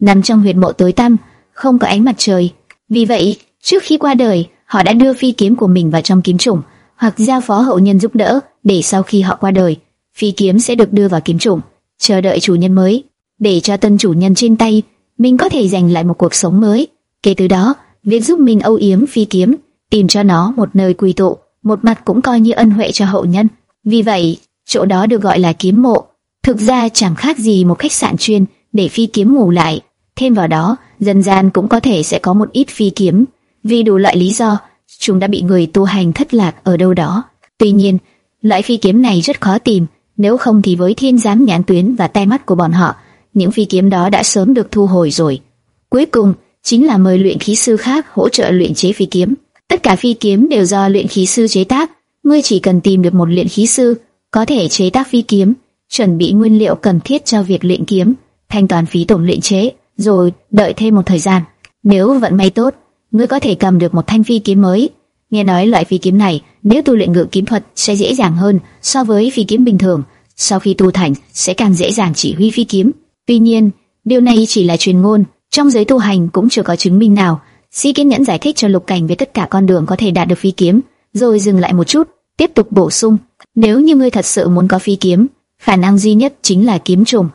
A: nằm trong huyệt mộ tối tăm, không có ánh mặt trời. Vì vậy, trước khi qua đời, họ đã đưa phi kiếm của mình vào trong kiếm trùng, hoặc giao phó hậu nhân giúp đỡ, để sau khi họ qua đời, phi kiếm sẽ được đưa vào kiếm trùng, chờ đợi chủ nhân mới, để cho tân chủ nhân trên tay mình có thể giành lại một cuộc sống mới. Kể từ đó, việc giúp mình âu yếm phi kiếm, tìm cho nó một nơi quy tụ, một mặt cũng coi như ân huệ cho hậu nhân. Vì vậy, chỗ đó được gọi là kiếm mộ. Thực ra chẳng khác gì một khách sạn chuyên để phi kiếm ngủ lại. Thêm vào đó, dân gian cũng có thể sẽ có một ít phi kiếm. Vì đủ loại lý do, chúng đã bị người tu hành thất lạc ở đâu đó. Tuy nhiên, loại phi kiếm này rất khó tìm, nếu không thì với thiên giám nhãn tuyến và tai mắt của bọn họ, những phi kiếm đó đã sớm được thu hồi rồi. Cuối cùng, chính là mời luyện khí sư khác hỗ trợ luyện chế phi kiếm. Tất cả phi kiếm đều do luyện khí sư chế tác, ngươi chỉ cần tìm được một luyện khí sư có thể chế tác phi kiếm, chuẩn bị nguyên liệu cần thiết cho việc luyện kiếm, thanh toán phí tổn luyện chế, rồi đợi thêm một thời gian. Nếu vận may tốt, ngươi có thể cầm được một thanh phi kiếm mới. Nghe nói loại phi kiếm này, nếu tu luyện ngự kiếm thuật sẽ dễ dàng hơn so với phi kiếm bình thường. Sau khi tu thành, sẽ càng dễ dàng chỉ huy phi kiếm. Tuy nhiên, điều này chỉ là truyền ngôn, trong giới tu hành cũng chưa có chứng minh nào. Sĩ kiên nhẫn giải thích cho Lục Cảnh về tất cả con đường có thể đạt được phi kiếm, rồi dừng lại một chút, tiếp tục bổ sung: nếu như ngươi thật sự muốn có phi kiếm, khả năng duy nhất chính là kiếm trùng.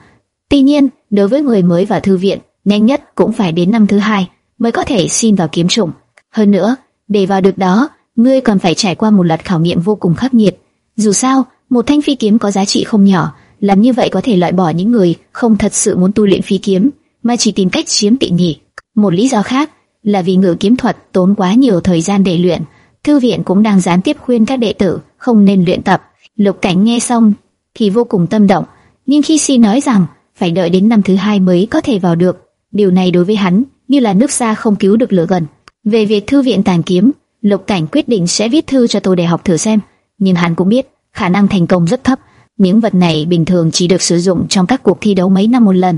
A: Tuy nhiên, đối với người mới vào thư viện, nhanh nhất cũng phải đến năm thứ hai mới có thể xin vào kiếm trùng. Hơn nữa, để vào được đó, ngươi còn phải trải qua một loạt khảo nghiệm vô cùng khắc nghiệt. Dù sao, một thanh phi kiếm có giá trị không nhỏ, làm như vậy có thể loại bỏ những người không thật sự muốn tu luyện phi kiếm, mà chỉ tìm cách chiếm tiện nghi. Một lý do khác là vì ngự kiếm thuật tốn quá nhiều thời gian để luyện. Thư viện cũng đang gián tiếp khuyên các đệ tử không nên luyện tập. Lục Cảnh nghe xong thì vô cùng tâm động, nhưng khi si nói rằng phải đợi đến năm thứ hai mới có thể vào được, điều này đối với hắn như là nước xa không cứu được lửa gần. Về việc thư viện tàn kiếm, Lục Cảnh quyết định sẽ viết thư cho tôi để học thử xem, nhưng hắn cũng biết khả năng thành công rất thấp. Những vật này bình thường chỉ được sử dụng trong các cuộc thi đấu mấy năm một lần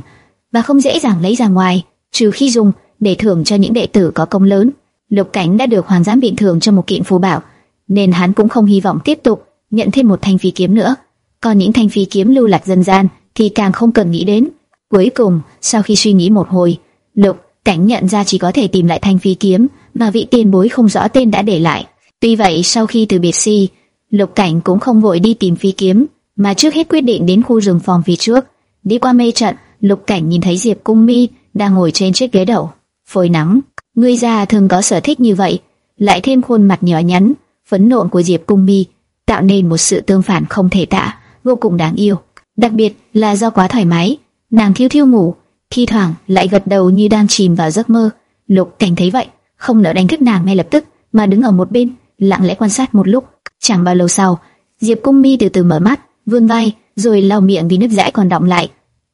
A: và không dễ dàng lấy ra ngoài, trừ khi dùng để thưởng cho những đệ tử có công lớn. Lục Cảnh đã được hoàng giám biện thưởng cho một kiện phù bảo, nên hắn cũng không hy vọng tiếp tục nhận thêm một thanh phi kiếm nữa. Còn những thanh phi kiếm lưu lạc dân gian thì càng không cần nghĩ đến. Cuối cùng, sau khi suy nghĩ một hồi, Lục Cảnh nhận ra chỉ có thể tìm lại thanh phi kiếm mà vị tiền bối không rõ tên đã để lại. Tuy vậy, sau khi từ biệt si, Lục Cảnh cũng không vội đi tìm phi kiếm, mà trước hết quyết định đến khu rừng phòng phía trước. Đi qua mê trận, Lục Cảnh nhìn thấy Diệp Cung Mi đang ngồi trên chiếc ghế đầu, phơi nắng. Người già thường có sở thích như vậy, lại thêm khuôn mặt nhỏ nhắn, phấn nộn của Diệp Cung Mi, tạo nên một sự tương phản không thể tả, vô cùng đáng yêu. Đặc biệt là do quá thoải mái, nàng thiêu thiêu ngủ, thi thoảng lại gật đầu như đang chìm vào giấc mơ. Lục Cảnh thấy vậy, không nỡ đánh thức nàng ngay lập tức, mà đứng ở một bên, lặng lẽ quan sát một lúc. Chẳng bao lâu sau, Diệp Cung Mi từ từ mở mắt, vươn vai, rồi lau miệng vì nước dãi còn đọng lại.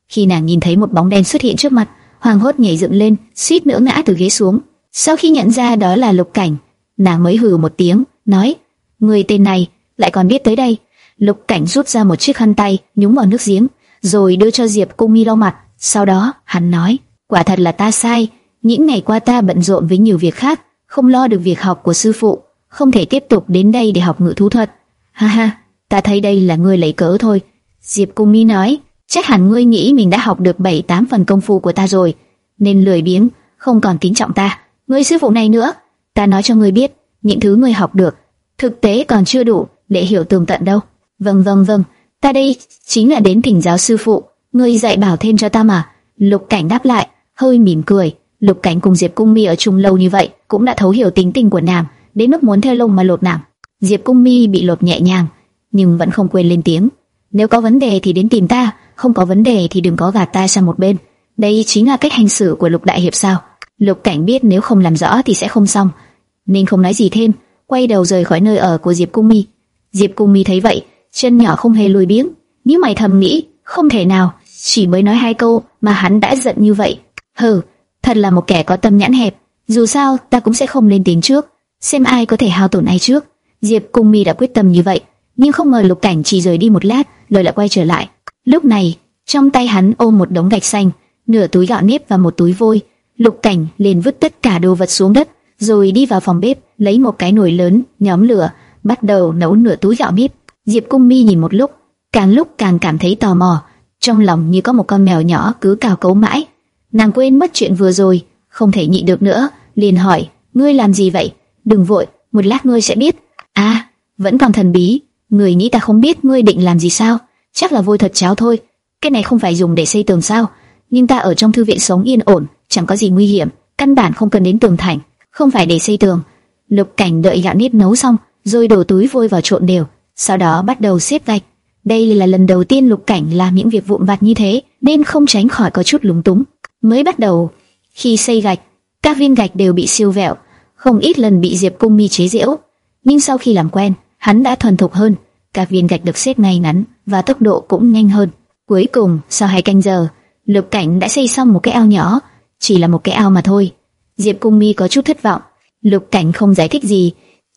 A: Khi nàng nhìn thấy một bóng đen xuất hiện trước mặt, hoàng hốt nhảy dựng lên, suýt nữa ngã từ ghế xuống. Sau khi nhận ra đó là Lục Cảnh, nàng mới hừ một tiếng, nói: "Người tên này lại còn biết tới đây." Lục Cảnh rút ra một chiếc khăn tay, nhúng vào nước giếng, rồi đưa cho Diệp Cung Mi lau mặt. Sau đó, hắn nói: "Quả thật là ta sai, những ngày qua ta bận rộn với nhiều việc khác, không lo được việc học của sư phụ, không thể tiếp tục đến đây để học ngự thú thuật." Ha ha, ta thấy đây là ngươi lấy cớ thôi. Diệp Cung Mi nói, chắc hẳn ngươi nghĩ mình đã học được bảy tám phần công phu của ta rồi, nên lười biếng, không còn kính trọng ta. Ngươi sư phụ này nữa, ta nói cho ngươi biết, những thứ ngươi học được, thực tế còn chưa đủ để hiểu tường tận đâu. Vâng vâng vâng, ta đây chính là đến thỉnh giáo sư phụ, ngươi dạy bảo thêm cho ta mà. Lục Cảnh đáp lại, hơi mỉm cười. Lục Cảnh cùng Diệp Cung Mi ở chung lâu như vậy, cũng đã thấu hiểu tính tình của nàng, đến mức muốn theo lông mà lột nàng. Diệp Cung Mi bị lột nhẹ nhàng, nhưng vẫn không quên lên tiếng. Nếu có vấn đề thì đến tìm ta, không có vấn đề thì đừng có gạt ta sang một bên. Đây chính là cách hành xử của Lục Đại Hiệp sao? Lục Cảnh biết nếu không làm rõ thì sẽ không xong, nên không nói gì thêm, quay đầu rời khỏi nơi ở của Diệp Cung Mi. Diệp Cung Mi thấy vậy, chân nhỏ không hề lùi biếng, nếu mày thầm nghĩ, không thể nào, chỉ mới nói hai câu mà hắn đã giận như vậy. Hừ, thật là một kẻ có tâm nhãn hẹp. Dù sao, ta cũng sẽ không lên tiếng trước, xem ai có thể hao tổn ai trước. Diệp Cung Mi đã quyết tâm như vậy, nhưng không ngờ Lục Cảnh chỉ rời đi một lát, rồi lại quay trở lại. Lúc này, trong tay hắn ôm một đống gạch xanh, nửa túi gạo nếp và một túi vôi. Lục Cảnh liền vứt tất cả đồ vật xuống đất, rồi đi vào phòng bếp, lấy một cái nồi lớn, nhóm lửa, bắt đầu nấu nửa túi gạo nếp. Diệp Cung Mi nhìn một lúc, càng lúc càng cảm thấy tò mò, trong lòng như có một con mèo nhỏ cứ cào cấu mãi. Nàng quên mất chuyện vừa rồi, không thể nhịn được nữa, liền hỏi: "Ngươi làm gì vậy?" "Đừng vội, một lát ngươi sẽ biết." "À, vẫn còn thần bí, người nghĩ ta không biết ngươi định làm gì sao? Chắc là vôi thật cháo thôi. Cái này không phải dùng để xây tường sao? Nhưng ta ở trong thư viện sống yên ổn, chẳng có gì nguy hiểm, căn bản không cần đến tường thành, không phải để xây tường. Lục Cảnh đợi gạo nếp nấu xong, rồi đổ túi vôi vào trộn đều, sau đó bắt đầu xếp gạch. Đây là lần đầu tiên Lục Cảnh làm những việc vụn vặt như thế, nên không tránh khỏi có chút lúng túng. Mới bắt đầu, khi xây gạch, các viên gạch đều bị siêu vẹo, không ít lần bị Diệp Cung Mi chế giễu, nhưng sau khi làm quen, hắn đã thuần thục hơn, cả viên gạch được xếp ngay ngắn và tốc độ cũng nhanh hơn. Cuối cùng, sau hai canh giờ, Lục Cảnh đã xây xong một cái ao nhỏ, chỉ là một cái ao mà thôi. Diệp Cung Mi có chút thất vọng. Lục Cảnh không giải thích gì,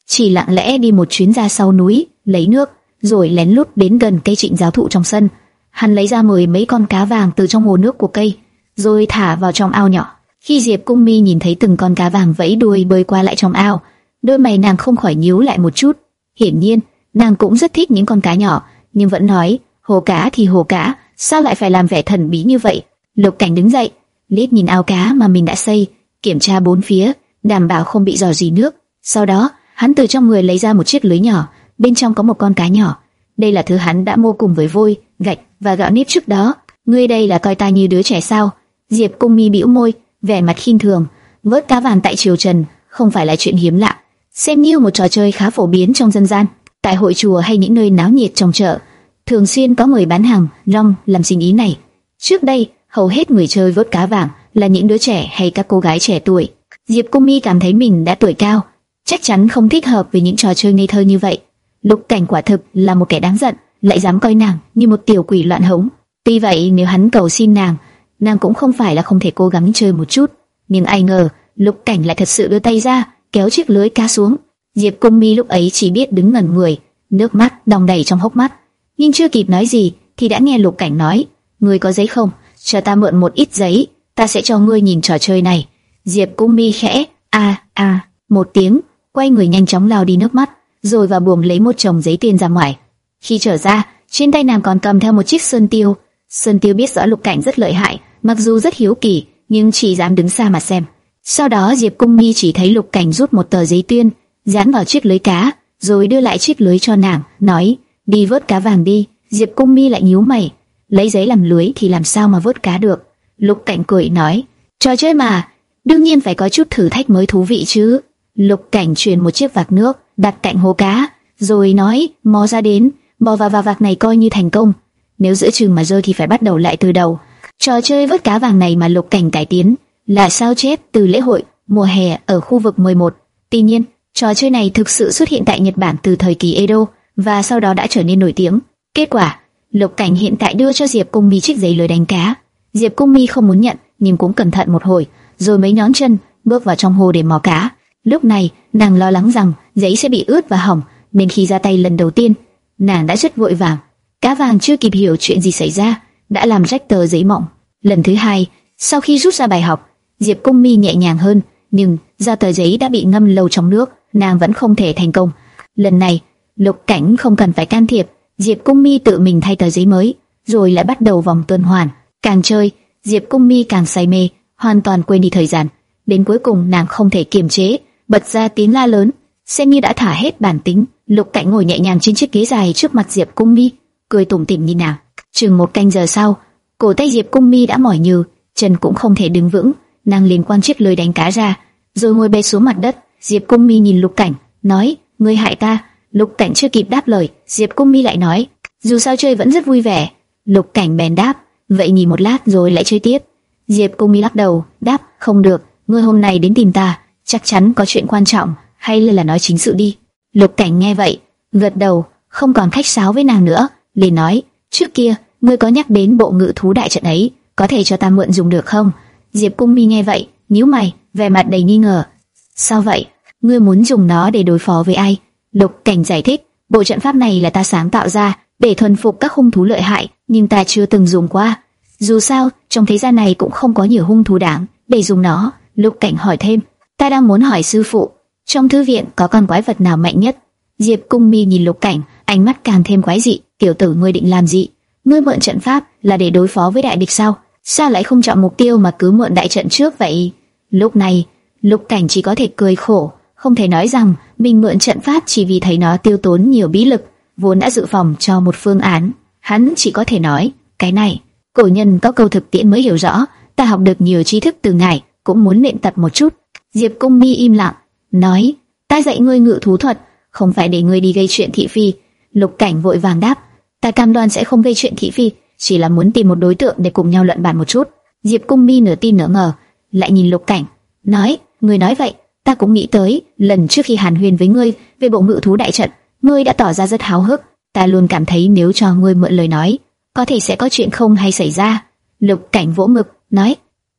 A: chỉ lặng lẽ đi một chuyến ra sau núi lấy nước, rồi lén lút đến gần cây trịnh giáo thụ trong sân. Hắn lấy ra mười mấy con cá vàng từ trong hồ nước của cây, rồi thả vào trong ao nhỏ. Khi Diệp Cung Mi nhìn thấy từng con cá vàng vẫy đuôi bơi qua lại trong ao, đôi mày nàng không khỏi nhíu lại một chút. Hiển nhiên, nàng cũng rất thích những con cá nhỏ, nhưng vẫn nói, hồ cá thì hồ cá, sao lại phải làm vẻ thần bí như vậy? Lục Cảnh đứng dậy, liếc nhìn ao cá mà mình đã xây, kiểm tra bốn phía, đảm bảo không bị rò rỉ nước. Sau đó, hắn từ trong người lấy ra một chiếc lưới nhỏ, bên trong có một con cá nhỏ. đây là thứ hắn đã mua cùng với vôi, gạch và gạo nếp trước đó. Ngươi đây là coi ta như đứa trẻ sao? Diệp Cung Mi bĩu môi, vẻ mặt khinh thường. Vớt cá vàng tại triều trần không phải là chuyện hiếm lạ, xem như một trò chơi khá phổ biến trong dân gian. Tại hội chùa hay những nơi náo nhiệt trong chợ, thường xuyên có người bán hàng rong làm sinh ý này. Trước đây, hầu hết người chơi vớt cá vàng là những đứa trẻ hay các cô gái trẻ tuổi. Diệp Cung Mi cảm thấy mình đã tuổi cao, chắc chắn không thích hợp với những trò chơi ngây thơ như vậy. Lục Cảnh quả thực là một kẻ đáng giận, lại dám coi nàng như một tiểu quỷ loạn hống. Tuy vậy, nếu hắn cầu xin nàng, nàng cũng không phải là không thể cố gắng chơi một chút. Nhưng ai ngờ, Lục Cảnh lại thật sự đưa tay ra, kéo chiếc lưới cá xuống. Diệp Cung Mi lúc ấy chỉ biết đứng ngẩn người, nước mắt đong đầy trong hốc mắt, nhưng chưa kịp nói gì thì đã nghe Lục Cảnh nói: "Ngươi có giấy không? Cho ta mượn một ít giấy, ta sẽ cho ngươi nhìn trò chơi này." Diệp Cung Mi khẽ a a một tiếng, quay người nhanh chóng lao đi nước mắt, rồi vào buồng lấy một chồng giấy tiền ra ngoài. Khi trở ra, trên tay nàng còn cầm theo một chiếc sơn tiêu. Sơn tiêu biết rõ Lục Cảnh rất lợi hại, mặc dù rất hiếu kỳ, nhưng chỉ dám đứng xa mà xem. Sau đó Diệp Cung Mi chỉ thấy Lục Cảnh rút một tờ giấy tuyên, dán vào chiếc lưới cá, rồi đưa lại chiếc lưới cho nàng, nói: "Đi vớt cá vàng đi." Diệp Cung Mi lại nhíu mày, lấy giấy làm lưới thì làm sao mà vớt cá được? Lục Cảnh cười nói: "Trò chơi mà, đương nhiên phải có chút thử thách mới thú vị chứ." Lục Cảnh truyền một chiếc vạc nước đặt cạnh hồ cá, rồi nói: "Mò ra đến, bò vào vào vạc này coi như thành công. Nếu giữa chừng mà rơi thì phải bắt đầu lại từ đầu." Trò chơi vớt cá vàng này mà Lục Cảnh cải tiến là sao chép từ lễ hội mùa hè ở khu vực 11. Tuy nhiên, trò chơi này thực sự xuất hiện tại Nhật Bản từ thời kỳ Edo và sau đó đã trở nên nổi tiếng. Kết quả, Lục Cảnh hiện tại đưa cho Diệp Cung Mi chiếc giấy lưới đánh cá. Diệp Cung Mi không muốn nhận, nhưng cũng cẩn thận một hồi, rồi mới nhón chân bước vào trong hồ để mò cá. Lúc này, nàng lo lắng rằng giấy sẽ bị ướt và hỏng, nên khi ra tay lần đầu tiên, nàng đã rất vội vàng. Cá vàng chưa kịp hiểu chuyện gì xảy ra, đã làm rách tờ giấy mỏng. Lần thứ hai, sau khi rút ra bài học, Diệp Cung Mi nhẹ nhàng hơn, nhưng do tờ giấy đã bị ngâm lâu trong nước, nàng vẫn không thể thành công. Lần này, Lục Cảnh không cần phải can thiệp, Diệp Cung Mi tự mình thay tờ giấy mới, rồi lại bắt đầu vòng tuần hoàn. Càng chơi, Diệp Cung Mi càng say mê, hoàn toàn quên đi thời gian. Đến cuối cùng nàng không thể kiềm chế, bật ra tiếng la lớn, xem như đã thả hết bản tính. Lục Cảnh ngồi nhẹ nhàng trên chiếc ghế dài trước mặt Diệp Cung Mi, cười tủm tỉm nhìn nàng. Chừng một canh giờ sau, cổ tay Diệp Cung Mi đã mỏi nhừ, chân cũng không thể đứng vững, nàng liền quăng chiếc lưới đánh cá ra, rồi ngồi bệt xuống mặt đất. Diệp Cung Mi nhìn Lục Cảnh, nói: "Ngươi hại ta." Lục Cảnh chưa kịp đáp lời, Diệp Cung Mi lại nói: "Dù sao chơi vẫn rất vui vẻ." Lục Cảnh bèn đáp: "Vậy nghỉ một lát rồi lại chơi tiếp." Diệp Cung Mi lắc đầu, đáp: "Không được, ngươi hôm nay đến tìm ta, chắc chắn có chuyện quan trọng, hay là nói chính sự đi." Lục Cảnh nghe vậy, gật đầu, không còn khách sáo với nàng nữa, liền nói: "Trước kia, ngươi có nhắc đến bộ ngự thú đại trận ấy, có thể cho ta mượn dùng được không?" Diệp Cung Mi nghe vậy, nhíu mày, vẻ mặt đầy nghi ngờ. "Sao vậy? Ngươi muốn dùng nó để đối phó với ai?" Lục Cảnh giải thích, "Bộ trận pháp này là ta sáng tạo ra để thuần phục các hung thú lợi hại, nhưng ta chưa từng dùng qua. Dù sao, trong thế gian này cũng không có nhiều hung thú đáng để dùng nó." Lục Cảnh hỏi thêm, "Ta đang muốn hỏi sư phụ, trong thư viện có con quái vật nào mạnh nhất?" Diệp Cung Mi nhìn Lục Cảnh, ánh mắt càng thêm quái dị, "Tiểu tử ngươi định làm gì? Ngươi mượn trận pháp là để đối phó với đại địch sao?" sao lại không chọn mục tiêu mà cứ mượn đại trận trước vậy? Lúc này, Lục Cảnh chỉ có thể cười khổ, không thể nói rằng mình mượn trận pháp chỉ vì thấy nó tiêu tốn nhiều bí lực, vốn đã dự phòng cho một phương án. Hắn chỉ có thể nói, cái này, cổ nhân có câu thực tiễn mới hiểu rõ, ta học được nhiều tri thức từ ngài, cũng muốn luyện tập một chút. Diệp Cung Mi im lặng, nói, ta dạy ngươi ngự thú thuật, không phải để ngươi đi gây chuyện thị phi. Lục Cảnh vội vàng đáp, ta cam đoan sẽ không gây chuyện thị phi, chỉ là muốn tìm một đối tượng để cùng nhau luận bàn một chút. Diệp Cung Mi nửa tin nửa ngờ, lại nhìn Lục Cảnh, nói, ngươi nói vậy, ta cũng nghĩ tới, lần trước khi Hàn Huyền với ngươi về bộ ngự thú đại trận, ngươi đã tỏ ra rất háo hức, ta luôn cảm thấy nếu cho ngươi mượn lời nói, có thể sẽ có chuyện không hay xảy ra. Lục Cảnh vỗ ngực, nói,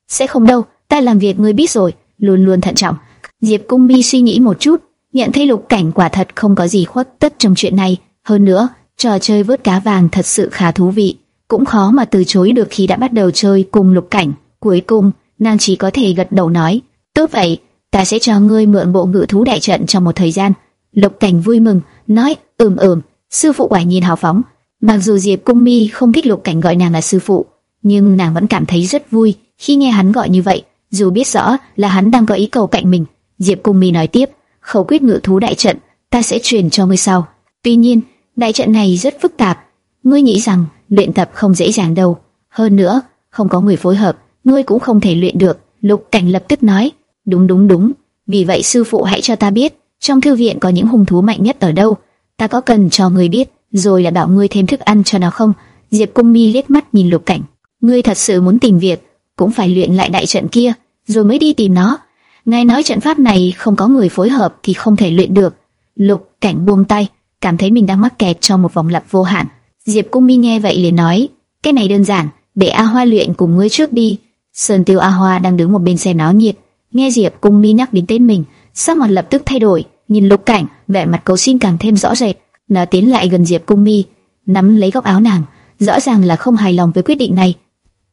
A: sẽ không đâu, ta làm việc ngươi biết rồi, luôn luôn thận trọng. Diệp Cung Mi suy nghĩ một chút, nhận thấy Lục Cảnh quả thật không có gì khuất tất trong chuyện này, hơn nữa, trò chơi vớt cá vàng thật sự khá thú vị cũng khó mà từ chối được khi đã bắt đầu chơi cùng lục cảnh. Cuối cùng, nàng chỉ có thể gật đầu nói, tốt vậy, ta sẽ cho ngươi mượn bộ ngự thú đại trận trong một thời gian. Lục cảnh vui mừng, nói, ừm ừm, sư phụ quả nhìn hào phóng. Mặc dù Diệp Cung Mi không thích lục cảnh gọi nàng là sư phụ, nhưng nàng vẫn cảm thấy rất vui khi nghe hắn gọi như vậy, dù biết rõ là hắn đang có ý cầu cạnh mình. Diệp Cung Mi nói tiếp, khẩu quyết ngự thú đại trận, ta sẽ truyền cho ngươi sau. Tuy nhiên, đại trận này rất phức tạp. Ngươi nghĩ rằng luyện tập không dễ dàng đâu. Hơn nữa, không có người phối hợp, ngươi cũng không thể luyện được. Lục Cảnh lập tức nói, đúng đúng đúng. Vì vậy sư phụ hãy cho ta biết, trong thư viện có những hung thú mạnh nhất ở đâu. Ta có cần cho ngươi biết, rồi là bảo ngươi thêm thức ăn cho nó không? Diệp Cung Mi liếc mắt nhìn Lục Cảnh, ngươi thật sự muốn tìm việc, cũng phải luyện lại đại trận kia, rồi mới đi tìm nó. Ngài nói trận pháp này không có người phối hợp thì không thể luyện được. Lục Cảnh buông tay, cảm thấy mình đang mắc kẹt trong một vòng lặp vô hạn. Diệp Cung Mi nghe vậy liền nói, cái này đơn giản, để A Hoa luyện cùng ngươi trước đi. Sơn Tiêu A Hoa đang đứng một bên xem náo nhiệt, nghe Diệp Cung Mi nhắc đến tên mình, sắc mặt lập tức thay đổi, nhìn Lục Cảnh, vẻ mặt cầu xin càng thêm rõ rệt. Nó tiến lại gần Diệp Cung Mi, nắm lấy góc áo nàng, rõ ràng là không hài lòng với quyết định này.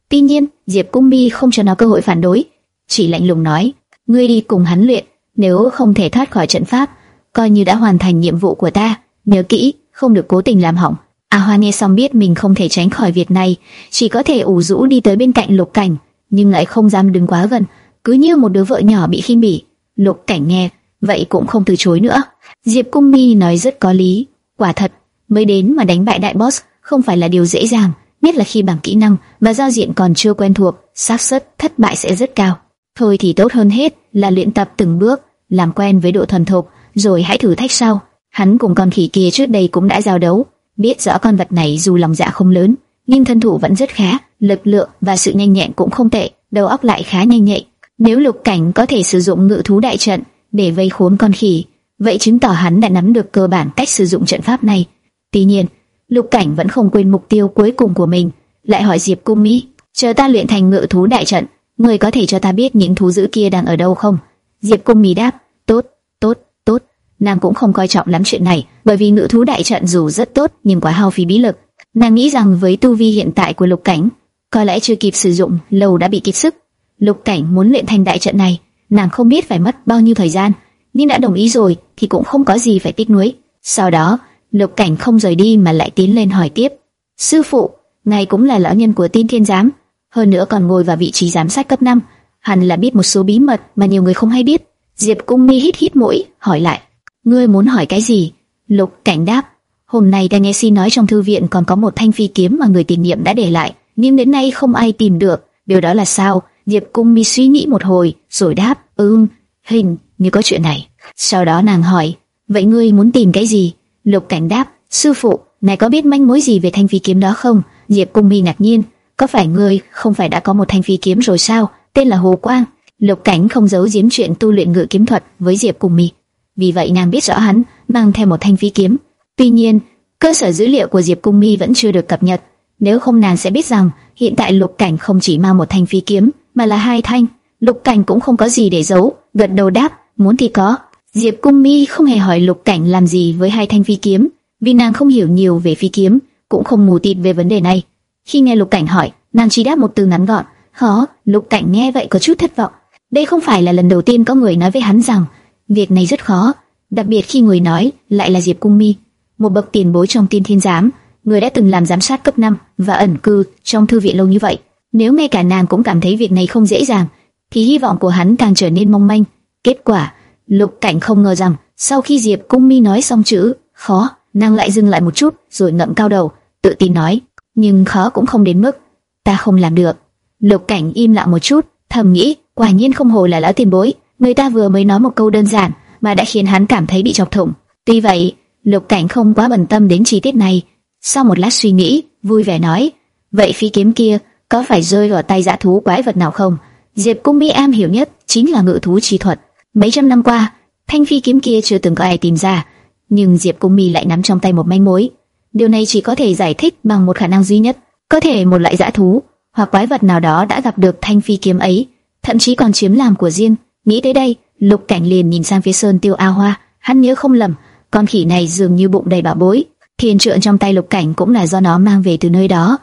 A: Tuy nhiên, Diệp Cung Mi không cho nó cơ hội phản đối, chỉ lạnh lùng nói: "Ngươi đi cùng hắn luyện, nếu không thể thoát khỏi trận pháp, coi như đã hoàn thành nhiệm vụ của ta, nhớ kỹ, không được cố tình làm hỏng." A Hoa nghe xong biết mình không thể tránh khỏi việc này, chỉ có thể ủ rũ đi tới bên cạnh Lục Cảnh, nhưng lại không dám đứng quá gần, cứ như một đứa vợ nhỏ bị khinh bỉ. Lục Cảnh nghe, vậy cũng không từ chối nữa. Diệp Cung Mi nói rất có lý, quả thật, mới đến mà đánh bại đại boss không phải là điều dễ dàng, nhất là khi bảng kỹ năng và giao diện còn chưa quen thuộc, xác suất thất bại sẽ rất cao. Thôi thì tốt hơn hết là luyện tập từng bước, làm quen với độ thuần thục, rồi hãy thử thách sau. Hắn cùng con khỉ kia trước đây cũng đã giao đấu, biết rõ con vật này dù lòng dạ không lớn, nhưng thân thủ vẫn rất khá, lực lượng và sự nhanh nhẹn cũng không tệ, đầu óc lại khá nhanh nhạy. Nếu Lục Cảnh có thể sử dụng ngự thú đại trận để vây khốn con khỉ, vậy chứng tỏ hắn đã nắm được cơ bản cách sử dụng trận pháp này. Tuy nhiên, Lục Cảnh vẫn không quên mục tiêu cuối cùng của mình, lại hỏi Diệp Cung Mỹ, chờ ta luyện thành ngự thú đại trận, người có thể cho ta biết những thú dữ kia đang ở đâu không? Diệp Cung Mỹ đáp, tốt, tốt, tốt. Nàng cũng không coi trọng lắm chuyện này, bởi vì ngự thú đại trận dù rất tốt nhưng quá hao phí bí lực. Nàng nghĩ rằng với tu vi hiện tại của Lục Cảnh, có lẽ chưa kịp sử dụng, lâu đã bị kiệt sức. Lục Cảnh muốn luyện thành đại trận này, nàng không biết phải mất bao nhiêu thời gian, nhưng đã đồng ý rồi thì cũng không có gì phải tiếc nuối. Sau đó, Lục Cảnh không rời đi mà lại tiến lên hỏi tiếp. Sư phụ, ngài cũng là lão nhân của tiên thiên giám, hơn nữa còn ngồi vào vị trí giám sát cấp 5, hẳn là biết một số bí mật mà nhiều người không hay biết. Diệp Cung Mi hít hít mũi, hỏi lại, ngươi muốn hỏi cái gì? Lục Cảnh đáp, hôm nay ta nghe xin nói trong thư viện còn có một thanh phi kiếm mà người tiền nhiệm đã để lại, nhưng đến nay không ai tìm được. Điều đó là sao? Diệp Cung Mi suy nghĩ một hồi, rồi đáp, ừm, hình như có chuyện này. Sau đó nàng hỏi, vậy ngươi muốn tìm cái gì? Lục Cảnh đáp, sư phụ, này có biết manh mối gì về thanh phi kiếm đó không? Diệp Cung Mi ngạc nhiên, có phải ngươi không phải đã có một thanh phi kiếm rồi sao? Tên là Hồ Quang. Lục Cảnh không giấu giếm chuyện tu luyện ngự kiếm thuật với Diệp Cung Mi, vì vậy nàng biết rõ hắn mang theo một thanh phi kiếm. Tuy nhiên, cơ sở dữ liệu của Diệp Cung Mi vẫn chưa được cập nhật, nếu không nàng sẽ biết rằng hiện tại Lục Cảnh không chỉ mang một thanh phi kiếm, mà là hai thanh. Lục Cảnh cũng không có gì để giấu, gật đầu đáp, muốn thì có. Diệp Cung Mi không hề hỏi Lục Cảnh làm gì với hai thanh phi kiếm, vì nàng không hiểu nhiều về phi kiếm, cũng không mù tịt về vấn đề này. Khi nghe Lục Cảnh hỏi, nàng chỉ đáp một từ ngắn gọn, "Khó." Lục Cảnh nghe vậy có chút thất vọng. Đây không phải là lần đầu tiên có người nói với hắn rằng việc này rất khó, đặc biệt khi người nói lại là Diệp Cung Mi, một bậc tiền bối trong Tiên Thiên Giám, người đã từng làm giám sát cấp 5 và ẩn cư trong thư viện lâu như vậy. Nếu ngay cả nàng cũng cảm thấy việc này không dễ dàng, thì hy vọng của hắn càng trở nên mong manh. Kết quả Lục Cảnh không ngờ rằng sau khi Diệp Cung Mi nói xong chữ khó, nàng lại dừng lại một chút, rồi ngậm cao đầu, tự tin nói, nhưng khó cũng không đến mức ta không làm được. Lục Cảnh im lặng một chút, thầm nghĩ, quả nhiên không hồ là lão tiền bối, người ta vừa mới nói một câu đơn giản mà đã khiến hắn cảm thấy bị chọc thủng. Tuy vậy, Lục Cảnh không quá bận tâm đến chi tiết này. Sau một lát suy nghĩ, vui vẻ nói, vậy phi kiếm kia có phải rơi vào tay dã thú quái vật nào không? Diệp Cung Mỹ am hiểu nhất chính là ngự thú chi thuật. Mấy trăm năm qua, thanh phi kiếm kia chưa từng có ai tìm ra, nhưng Diệp Cung Mi lại nắm trong tay một manh mối. Điều này chỉ có thể giải thích bằng một khả năng duy nhất, có thể một loại dã thú hoặc quái vật nào đó đã gặp được thanh phi kiếm ấy, thậm chí còn chiếm làm của riêng. Nghĩ tới đây, Lục Cảnh liền nhìn sang phía Sơn Tiêu A Hoa, hắn nhớ không lầm, con khỉ này dường như bụng đầy bảo bối, thiên trượng trong tay Lục Cảnh cũng là do nó mang về từ nơi đó.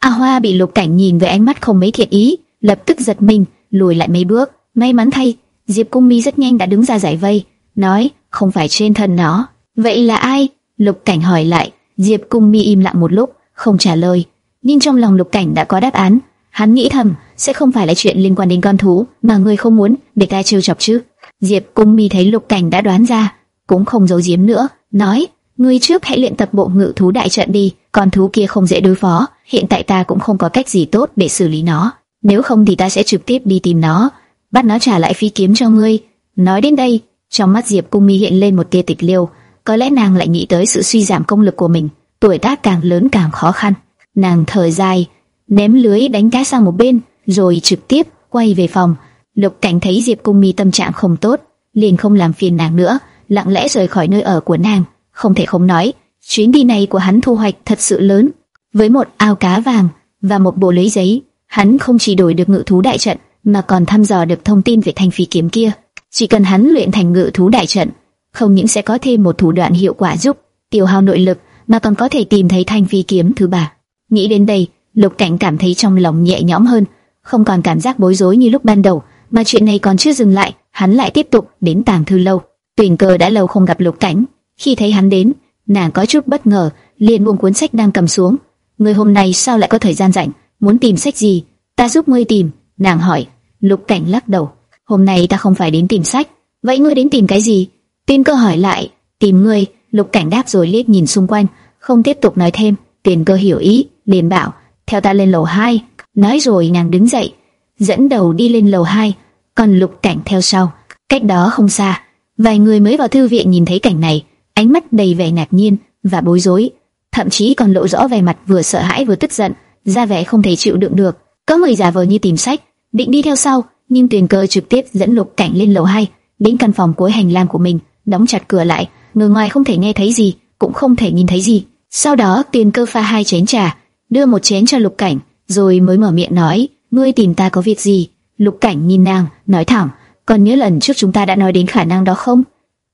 A: A Hoa bị Lục Cảnh nhìn với ánh mắt không mấy thiện ý, lập tức giật mình, lùi lại mấy bước. May mắn thay, Diệp Cung Mi rất nhanh đã đứng ra giải vây, nói, không phải trên thân nó. Vậy là ai? Lục Cảnh hỏi lại. Diệp Cung Mi im lặng một lúc, không trả lời. Nhưng trong lòng Lục Cảnh đã có đáp án. Hắn nghĩ thầm, sẽ không phải là chuyện liên quan đến con thú mà người không muốn để ta trêu chọc chứ. Diệp Cung Mi thấy Lục Cảnh đã đoán ra, cũng không giấu giếm nữa, nói, ngươi trước hãy luyện tập bộ ngự thú đại trận đi, con thú kia không dễ đối phó, hiện tại ta cũng không có cách gì tốt để xử lý nó, nếu không thì ta sẽ trực tiếp đi tìm nó, bắt nó trả lại phi kiếm cho ngươi. Nói đến đây, trong mắt Diệp Cung Mi hiện lên một tia tịch liêu, có lẽ nàng lại nghĩ tới sự suy giảm công lực của mình, tuổi tác càng lớn càng khó khăn. Nàng thở dài, ném lưới đánh cá sang một bên, rồi trực tiếp quay về phòng. Lục Cảnh thấy Diệp Cung Mi tâm trạng không tốt, liền không làm phiền nàng nữa, lặng lẽ rời khỏi nơi ở của nàng. Không thể không nói, chuyến đi này của hắn thu hoạch thật sự lớn. Với một ao cá vàng và một bộ lưới giấy, hắn không chỉ đổi được ngự thú đại trận, mà còn thăm dò được thông tin về thanh phi kiếm kia. Chỉ cần hắn luyện thành ngự thú đại trận, không những sẽ có thêm một thủ đoạn hiệu quả giúp tiêu hao nội lực, mà còn có thể tìm thấy thanh phi kiếm thứ ba. Nghĩ đến đây, Lục Cảnh cảm thấy trong lòng nhẹ nhõm hơn, không còn cảm giác bối rối như lúc ban đầu, mà chuyện này còn chưa dừng lại, hắn lại tiếp tục đến tàng thư lâu. Tuyển Cơ đã lâu không gặp Lục Cảnh, khi thấy hắn đến, nàng có chút bất ngờ, liền buông cuốn sách đang cầm xuống. Người hôm nay sao lại có thời gian rảnh, muốn tìm sách gì? Ta giúp ngươi tìm. Nàng hỏi. Lục Cảnh lắc đầu. Hôm nay ta không phải đến tìm sách, vậy ngươi đến tìm cái gì? Tiên Cơ hỏi lại. Tìm ngươi. Lục Cảnh đáp rồi liếc nhìn xung quanh, không tiếp tục nói thêm. tiền Cơ hiểu ý, liền bảo, theo ta lên lầu 2. Nói rồi nàng đứng dậy, dẫn đầu đi lên lầu 2, còn Lục Cảnh theo sau. Cách đó không xa, vài người mới vào thư viện nhìn thấy cảnh này, ánh mắt đầy vẻ ngạc nhiên và bối rối, thậm chí còn lộ rõ vẻ mặt vừa sợ hãi vừa tức giận, ra vẻ không thể chịu đựng được. Có người giả vờ như tìm sách, định đi theo sau, nhưng Tuyền Cơ trực tiếp dẫn Lục Cảnh lên lầu 2, đến căn phòng cuối hành lang của mình, đóng chặt cửa lại, người ngoài không thể nghe thấy gì, cũng không thể nhìn thấy gì. Sau đó Tuyền Cơ pha hai chén trà, đưa một chén cho Lục Cảnh, rồi mới mở miệng nói, ngươi tìm ta có việc gì? Lục Cảnh nhìn nàng, nói thẳng, còn nhớ lần trước chúng ta đã nói đến khả năng đó không?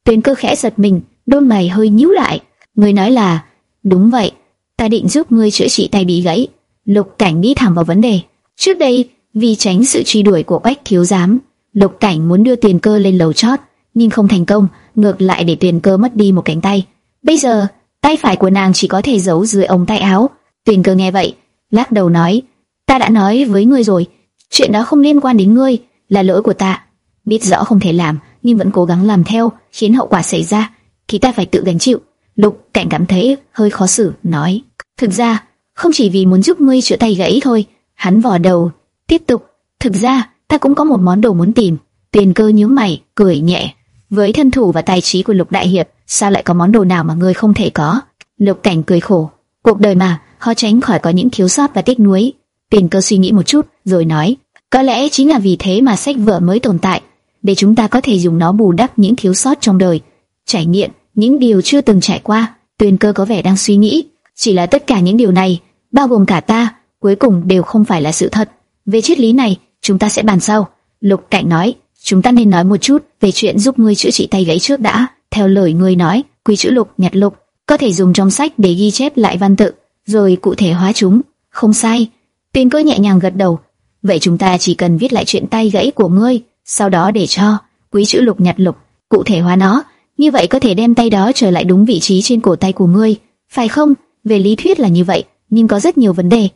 A: Tuyền Cơ khẽ giật mình, đôi mày hơi nhíu lại. người nói là, đúng vậy, ta định giúp ngươi chữa trị tay bị gãy. Lục Cảnh đi thẳng vào vấn đề. Trước đây, vì tránh sự truy đuổi của Bách thiếu giám, Lục Cảnh muốn đưa tiền Cơ lên lầu chót, nhưng không thành công, ngược lại để tiền Cơ mất đi một cánh tay. Bây giờ, tay phải của nàng chỉ có thể giấu dưới ống tay áo. tiền Cơ nghe vậy, lắc đầu nói, ta đã nói với ngươi rồi, chuyện đó không liên quan đến ngươi, là lỗi của ta. Biết rõ không thể làm, nhưng vẫn cố gắng làm theo, khiến hậu quả xảy ra, thì ta phải tự gánh chịu. Lục Cảnh cảm thấy hơi khó xử, nói, thực ra không chỉ vì muốn giúp ngươi chữa tay gãy thôi. Hắn vò đầu, tiếp tục, thực ra ta cũng có một món đồ muốn tìm. Tiền cơ nhíu mày, cười nhẹ. Với thân thủ và tài trí của Lục Đại Hiệp, sao lại có món đồ nào mà ngươi không thể có? Lục Cảnh cười khổ, cuộc đời mà, khó tránh khỏi có những thiếu sót và tiếc nuối. Tiền cơ suy nghĩ một chút, rồi nói, có lẽ chính là vì thế mà sách vở mới tồn tại, để chúng ta có thể dùng nó bù đắp những thiếu sót trong đời, trải nghiệm những điều chưa từng trải qua. Tuyền cơ có vẻ đang suy nghĩ, chỉ là tất cả những điều này, bao gồm cả ta, cuối cùng đều không phải là sự thật. Về triết lý này, chúng ta sẽ bàn sau. Lục Cảnh nói, chúng ta nên nói một chút về chuyện giúp ngươi chữa trị tay gãy trước đã. Theo lời ngươi nói, quy chữ lục, nhặt lục, có thể dùng trong sách để ghi chép lại văn tự, rồi cụ thể hóa chúng. Không sai. Tuyền cơ nhẹ nhàng gật đầu. Vậy chúng ta chỉ cần viết lại chuyện tay gãy của ngươi, sau đó để cho quý chữ lục nhặt lục cụ thể hóa nó như vậy có thể đem tay đó trở lại đúng vị trí trên cổ tay của ngươi, phải không? Về lý thuyết là như vậy, nhưng có rất nhiều vấn đề.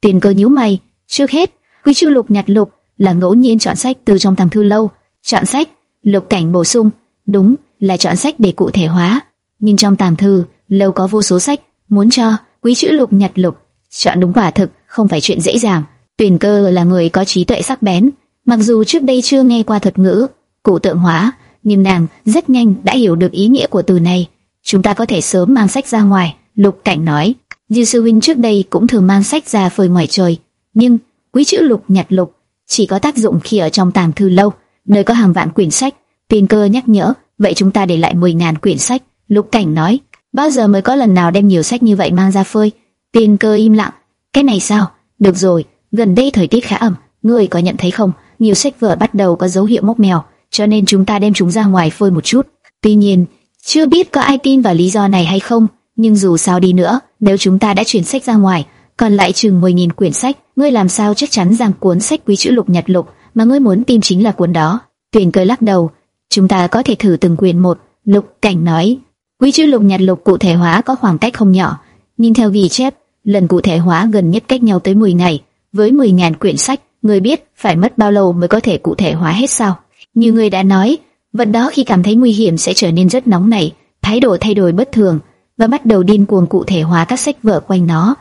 A: Tiền cơ nhíu mày, trước hết, quy chữ lục nhặt lục là ngẫu nhiên chọn sách từ trong tàng thư lâu, chọn sách, lục cảnh bổ sung, đúng là chọn sách để cụ thể hóa, nhưng trong tàng thư lâu có vô số sách, muốn cho quý chữ lục nhặt lục chọn đúng quả thực không phải chuyện dễ dàng. Tuyền cơ là người có trí tuệ sắc bén, mặc dù trước đây chưa nghe qua thuật ngữ cụ tượng hóa nhưng nàng rất nhanh đã hiểu được ý nghĩa của từ này. Chúng ta có thể sớm mang sách ra ngoài, Lục Cảnh nói. Dư sư huynh trước đây cũng thường mang sách ra phơi ngoài trời, nhưng quý chữ lục nhặt lục chỉ có tác dụng khi ở trong tàng thư lâu, nơi có hàng vạn quyển sách. Tiên cơ nhắc nhở, vậy chúng ta để lại 10 ngàn quyển sách. Lục Cảnh nói, bao giờ mới có lần nào đem nhiều sách như vậy mang ra phơi? Tiên cơ im lặng, cái này sao? Được rồi, gần đây thời tiết khá ẩm, ngươi có nhận thấy không? Nhiều sách vở bắt đầu có dấu hiệu mốc mèo cho nên chúng ta đem chúng ra ngoài phơi một chút. Tuy nhiên, chưa biết có ai tin vào lý do này hay không, nhưng dù sao đi nữa, nếu chúng ta đã chuyển sách ra ngoài, còn lại chừng 10.000 quyển sách, ngươi làm sao chắc chắn rằng cuốn sách quý chữ lục nhật lục mà ngươi muốn tìm chính là cuốn đó? Tuyền cười lắc đầu, chúng ta có thể thử từng quyển một. Lục Cảnh nói, quý chữ lục nhật lục cụ thể hóa có khoảng cách không nhỏ, nhìn theo ghi chép, lần cụ thể hóa gần nhất cách nhau tới 10 ngày, với 10.000 quyển sách, ngươi biết phải mất bao lâu mới có thể cụ thể hóa hết sao? Như người đã nói, vật đó khi cảm thấy nguy hiểm sẽ trở nên rất nóng nảy, thái độ thay đổi bất thường. và bắt đầu điên cuồng cụ thể hóa các sách vở quanh nó.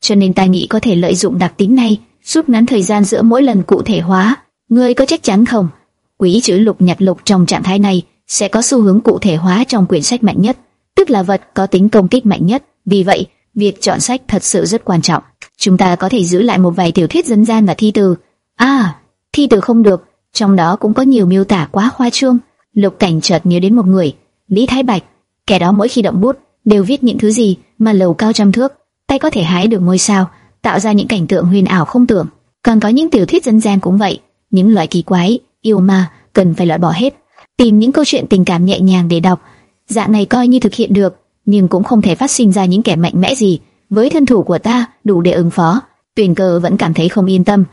A: Cho nên ta nghĩ có thể lợi dụng đặc tính này, rút ngắn thời gian giữa mỗi lần cụ thể hóa. Ngươi có chắc chắn không? Quý chữ lục nhật lục trong trạng thái này sẽ có xu hướng cụ thể hóa trong quyển sách mạnh nhất, tức là vật có tính công kích mạnh nhất. Vì vậy, việc chọn sách thật sự rất quan trọng. Chúng ta có thể giữ lại một vài tiểu thuyết dân gian và thi từ. À, thi từ không được, trong đó cũng có nhiều miêu tả quá khoa trương. Lục Cảnh chợt nhớ đến một người, Lý Thái Bạch, kẻ đó mỗi khi động bút đều viết những thứ gì mà lầu cao trăm thước, tay có thể hái được ngôi sao, tạo ra những cảnh tượng huyền ảo không tưởng. Còn có những tiểu thuyết dân gian cũng vậy, những loại kỳ quái, yêu ma cần phải loại bỏ hết, tìm những câu chuyện tình cảm nhẹ nhàng để đọc. Dạng này coi như thực hiện được, nhưng cũng không thể phát sinh ra những kẻ mạnh mẽ gì. Với thân thủ của ta, đủ để ứng phó. Tuyền Cơ vẫn cảm thấy không yên tâm.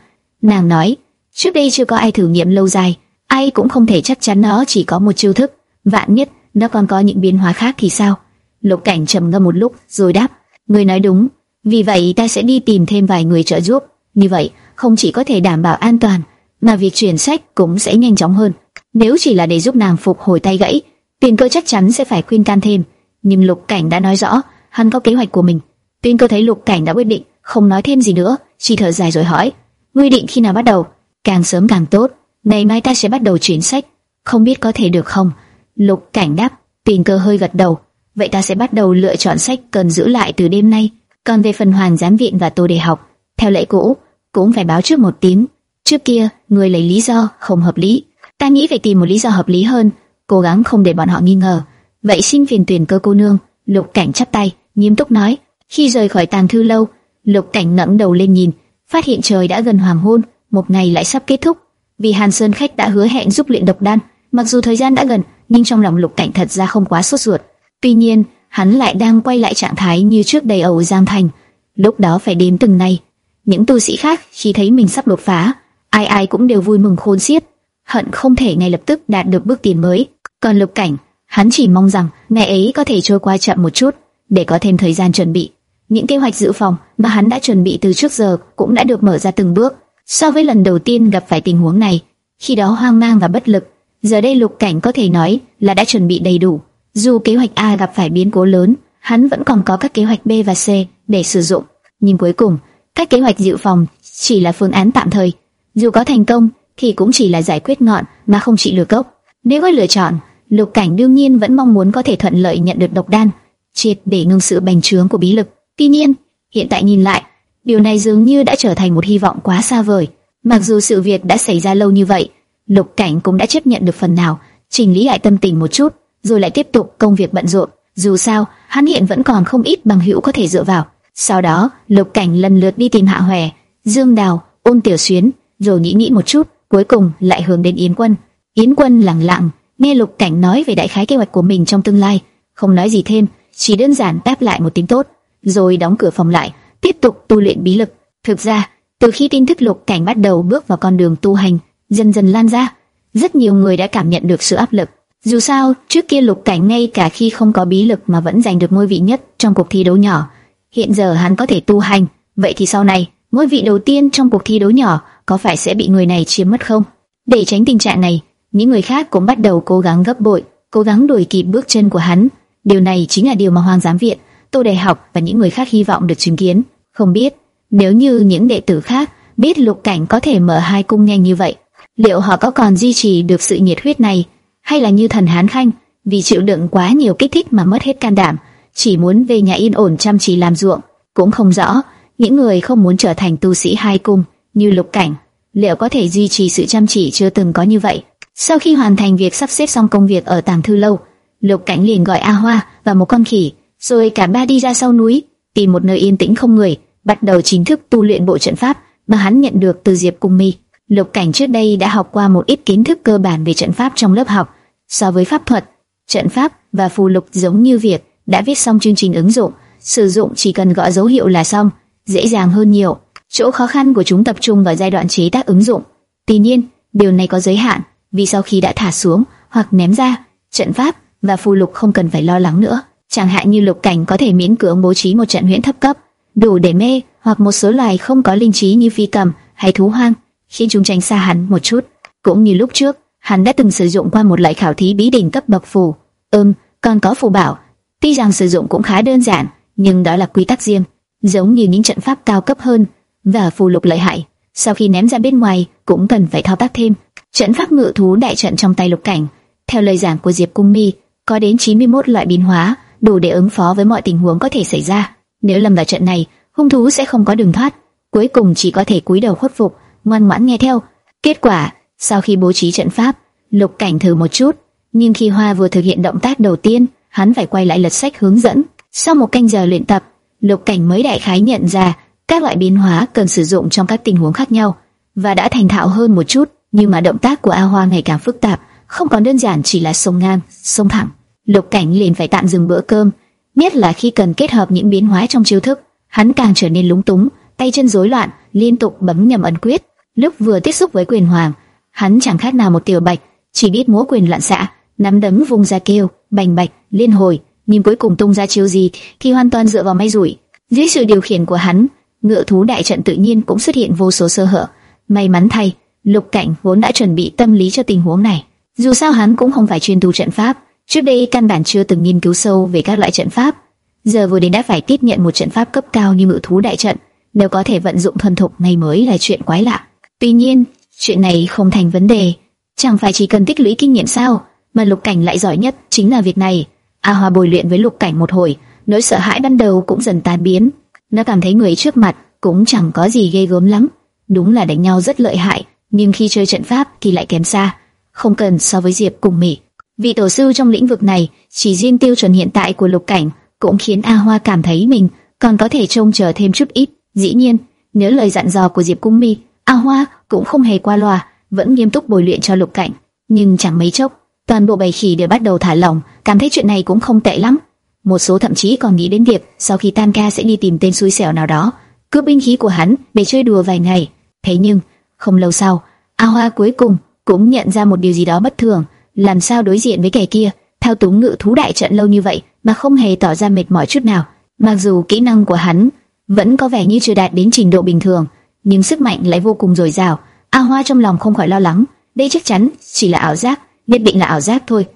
A: Nàng nói, trước đây chưa có ai thử nghiệm lâu dài, ai cũng không thể chắc chắn nó chỉ có một chiêu thức. Vạn nhất nó còn có những biến hóa khác thì sao? Lục Cảnh trầm ngâm một lúc rồi đáp, người nói đúng, vì vậy ta sẽ đi tìm thêm vài người trợ giúp. Như vậy, không chỉ có thể đảm bảo an toàn, mà việc chuyển sách cũng sẽ nhanh chóng hơn. Nếu chỉ là để giúp nàng phục hồi tay gãy, Tiền Cơ chắc chắn sẽ phải khuyên can thêm. Nhưng Lục Cảnh đã nói rõ, hắn có kế hoạch của mình. Tiền Cơ thấy Lục Cảnh đã quyết định, không nói thêm gì nữa, chỉ thở dài rồi hỏi: "Ngươi định khi nào bắt đầu?" "Càng sớm càng tốt. Ngày mai ta sẽ bắt đầu chuyển sách, không biết có thể được không?" Lục Cảnh đáp. Tiền Cơ hơi gật đầu. "Vậy ta sẽ bắt đầu lựa chọn sách cần giữ lại từ đêm nay. Còn về phần Hoàng giám viện và Tô Đề học, theo lệ cũ, cũng phải báo trước một tiếng." Trước kia, người lấy lý do không hợp lý, ta nghĩ phải tìm một lý do hợp lý hơn, cố gắng không để bọn họ nghi ngờ. Vậy xin phiền tuyển cơ cô nương. Lục Cảnh chắp tay, nghiêm túc nói. Khi rời khỏi tàng thư lâu, Lục Cảnh ngẩng đầu lên nhìn, phát hiện trời đã gần hoàng hôn, một ngày lại sắp kết thúc. Vì Hàn Sơn khách đã hứa hẹn giúp luyện độc đan, mặc dù thời gian đã gần, nhưng trong lòng Lục Cảnh thật ra không quá sốt ruột. Tuy nhiên, hắn lại đang quay lại trạng thái như trước đầy ẩu giang thành. Lúc đó phải đếm từng ngày. Những tu sĩ khác khi thấy mình sắp đột phá, ai ai cũng đều vui mừng khôn xiết, hận không thể ngay lập tức đạt được bước tiến mới. Còn Lục Cảnh, hắn chỉ mong rằng ngày ấy có thể trôi qua chậm một chút, để có thêm thời gian chuẩn bị. Những kế hoạch dự phòng mà hắn đã chuẩn bị từ trước giờ cũng đã được mở ra từng bước. So với lần đầu tiên gặp phải tình huống này, khi đó hoang mang và bất lực, giờ đây Lục Cảnh có thể nói là đã chuẩn bị đầy đủ. Dù kế hoạch A gặp phải biến cố lớn, hắn vẫn còn có các kế hoạch B và C để sử dụng. Nhưng cuối cùng, các kế hoạch dự phòng chỉ là phương án tạm thời dù có thành công thì cũng chỉ là giải quyết ngọn mà không trị lửa gốc. Nếu có lựa chọn, Lục Cảnh đương nhiên vẫn mong muốn có thể thuận lợi nhận được độc đan, triệt để ngưng sự bành trướng của bí lực. Tuy nhiên, hiện tại nhìn lại, điều này dường như đã trở thành một hy vọng quá xa vời. Mặc dù sự việc đã xảy ra lâu như vậy, Lục Cảnh cũng đã chấp nhận được phần nào, chỉnh lý lại tâm tình một chút, rồi lại tiếp tục công việc bận rộn. Dù sao, hắn hiện vẫn còn không ít bằng hữu có thể dựa vào. Sau đó, Lục Cảnh lần lượt đi tìm Hạ Hoè, Dương Đào, Ôn Tiểu Xuyến, rồi nghĩ nghĩ một chút, cuối cùng lại hướng đến Yến Quân. Yến Quân lặng lặng nghe Lục Cảnh nói về đại khái kế hoạch của mình trong tương lai, không nói gì thêm, chỉ đơn giản đáp lại một tiếng tốt, rồi đóng cửa phòng lại, tiếp tục tu luyện bí lực. Thực ra, từ khi tin thức Lục Cảnh bắt đầu bước vào con đường tu hành, dần dần lan ra, rất nhiều người đã cảm nhận được sự áp lực. Dù sao, trước kia Lục Cảnh ngay cả khi không có bí lực mà vẫn giành được ngôi vị nhất trong cuộc thi đấu nhỏ, hiện giờ hắn có thể tu hành, vậy thì sau này, ngôi vị đầu tiên trong cuộc thi đấu nhỏ có phải sẽ bị người này chiếm mất không? Để tránh tình trạng này, những người khác cũng bắt đầu cố gắng gấp bội, cố gắng đuổi kịp bước chân của hắn. Điều này chính là điều mà Hoàng giám viện, Tô Đại học và những người khác hy vọng được chứng kiến. Không biết, nếu như những đệ tử khác biết Lục Cảnh có thể mở hai cung nhanh như vậy, liệu họ có còn duy trì được sự nhiệt huyết này, hay là như thần Hán Khanh, vì chịu đựng quá nhiều kích thích mà mất hết can đảm, chỉ muốn về nhà yên ổn chăm chỉ làm ruộng, cũng không rõ. Những người không muốn trở thành tu sĩ hai cung như lục cảnh, liệu có thể duy trì sự chăm chỉ chưa từng có như vậy? Sau khi hoàn thành việc sắp xếp xong công việc ở tàng thư lâu, lục cảnh liền gọi A Hoa và một con khỉ, rồi cả ba đi ra sau núi, tìm một nơi yên tĩnh không người, bắt đầu chính thức tu luyện bộ trận pháp mà hắn nhận được từ Diệp Cung Mi. Lục Cảnh trước đây đã học qua một ít kiến thức cơ bản về trận pháp trong lớp học, so với pháp thuật, trận pháp và phù lục giống như việc đã viết xong chương trình ứng dụng, sử dụng chỉ cần gõ dấu hiệu là xong, dễ dàng hơn nhiều. Chỗ khó khăn của chúng tập trung vào giai đoạn chế tác ứng dụng. Tuy nhiên, điều này có giới hạn, vì sau khi đã thả xuống hoặc ném ra, trận pháp và phù lục không cần phải lo lắng nữa. Chẳng hạn như lục cảnh có thể miễn cưỡng bố trí một trận huyễn thấp cấp, đủ để mê hoặc một số loài không có linh trí như phi cầm hay thú hoang, khiến chúng tránh xa hắn một chút. Cũng như lúc trước, hắn đã từng sử dụng qua một loại khảo thí bí đỉnh cấp bậc phù. Ừm, còn có phù bảo, Tuy rằng sử dụng cũng khá đơn giản, nhưng đó là quy tắc riêng, giống như những trận pháp cao cấp hơn và phù lục lợi hại. Sau khi ném ra bên ngoài, cũng cần phải thao tác thêm. Trận pháp ngự thú đại trận trong tay Lục Cảnh, theo lời giảng của Diệp Cung Mi, có đến 91 loại biến hóa, đủ để ứng phó với mọi tình huống có thể xảy ra. Nếu lầm vào trận này, hung thú sẽ không có đường thoát, cuối cùng chỉ có thể cúi đầu khuất phục, ngoan ngoãn nghe theo. Kết quả, sau khi bố trí trận pháp, Lục Cảnh thử một chút, nhưng khi Hoa vừa thực hiện động tác đầu tiên, hắn phải quay lại lật sách hướng dẫn. Sau một canh giờ luyện tập, Lục Cảnh mới đại khái nhận ra các loại biến hóa cần sử dụng trong các tình huống khác nhau và đã thành thạo hơn một chút. Nhưng mà động tác của A Hoa ngày càng phức tạp, không còn đơn giản chỉ là sông ngang, sông thẳng. Lục Cảnh liền phải tạm dừng bữa cơm, nhất là khi cần kết hợp những biến hóa trong chiêu thức, hắn càng trở nên lúng túng, tay chân rối loạn, liên tục bấm nhầm ấn quyết. Lúc vừa tiếp xúc với quyền hoàng, hắn chẳng khác nào một tiểu bạch, chỉ biết múa quyền loạn xạ, nắm đấm vung ra kêu, bành bạch, liên hồi, nhưng cuối cùng tung ra chiêu gì thì hoàn toàn dựa vào may rủi. Dưới sự điều khiển của hắn, ngựa thú đại trận tự nhiên cũng xuất hiện vô số sơ hở. May mắn thay, Lục Cảnh vốn đã chuẩn bị tâm lý cho tình huống này. Dù sao hắn cũng không phải chuyên tu trận pháp, trước đây căn bản chưa từng nghiên cứu sâu về các loại trận pháp. Giờ vừa đến đã phải tiếp nhận một trận pháp cấp cao như ngự thú đại trận, nếu có thể vận dụng thuần thục này mới là chuyện quái lạ. Tuy nhiên, chuyện này không thành vấn đề, chẳng phải chỉ cần tích lũy kinh nghiệm sao? Mà Lục Cảnh lại giỏi nhất chính là việc này. A Hoa bồi luyện với Lục Cảnh một hồi, nỗi sợ hãi ban đầu cũng dần tan biến. Nó cảm thấy người trước mặt cũng chẳng có gì ghê gớm lắm, đúng là đánh nhau rất lợi hại, nhưng khi chơi trận pháp thì lại kém xa, không cần so với Diệp cùng Mỹ. Vị tổ sư trong lĩnh vực này, chỉ riêng tiêu chuẩn hiện tại của Lục Cảnh cũng khiến A Hoa cảm thấy mình còn có thể trông chờ thêm chút ít. Dĩ nhiên, nếu lời dặn dò của Diệp Cung Mi, A Hoa cũng không hề qua loa, vẫn nghiêm túc bồi luyện cho Lục Cảnh. Nhưng chẳng mấy chốc, toàn bộ bầy khỉ đều bắt đầu thả lỏng, cảm thấy chuyện này cũng không tệ lắm. Một số thậm chí còn nghĩ đến việc sau khi tan ca sẽ đi tìm tên xui xẻo nào đó, cướp binh khí của hắn để chơi đùa vài ngày. Thế nhưng, không lâu sau, A Hoa cuối cùng cũng nhận ra một điều gì đó bất thường, làm sao đối diện với kẻ kia, thao túng ngự thú đại trận lâu như vậy mà không hề tỏ ra mệt mỏi chút nào. Mặc dù kỹ năng của hắn vẫn có vẻ như chưa đạt đến trình độ bình thường, nhưng sức mạnh lại vô cùng dồi dào. A Hoa trong lòng không khỏi lo lắng, đây chắc chắn chỉ là ảo giác, nhất định là ảo giác thôi.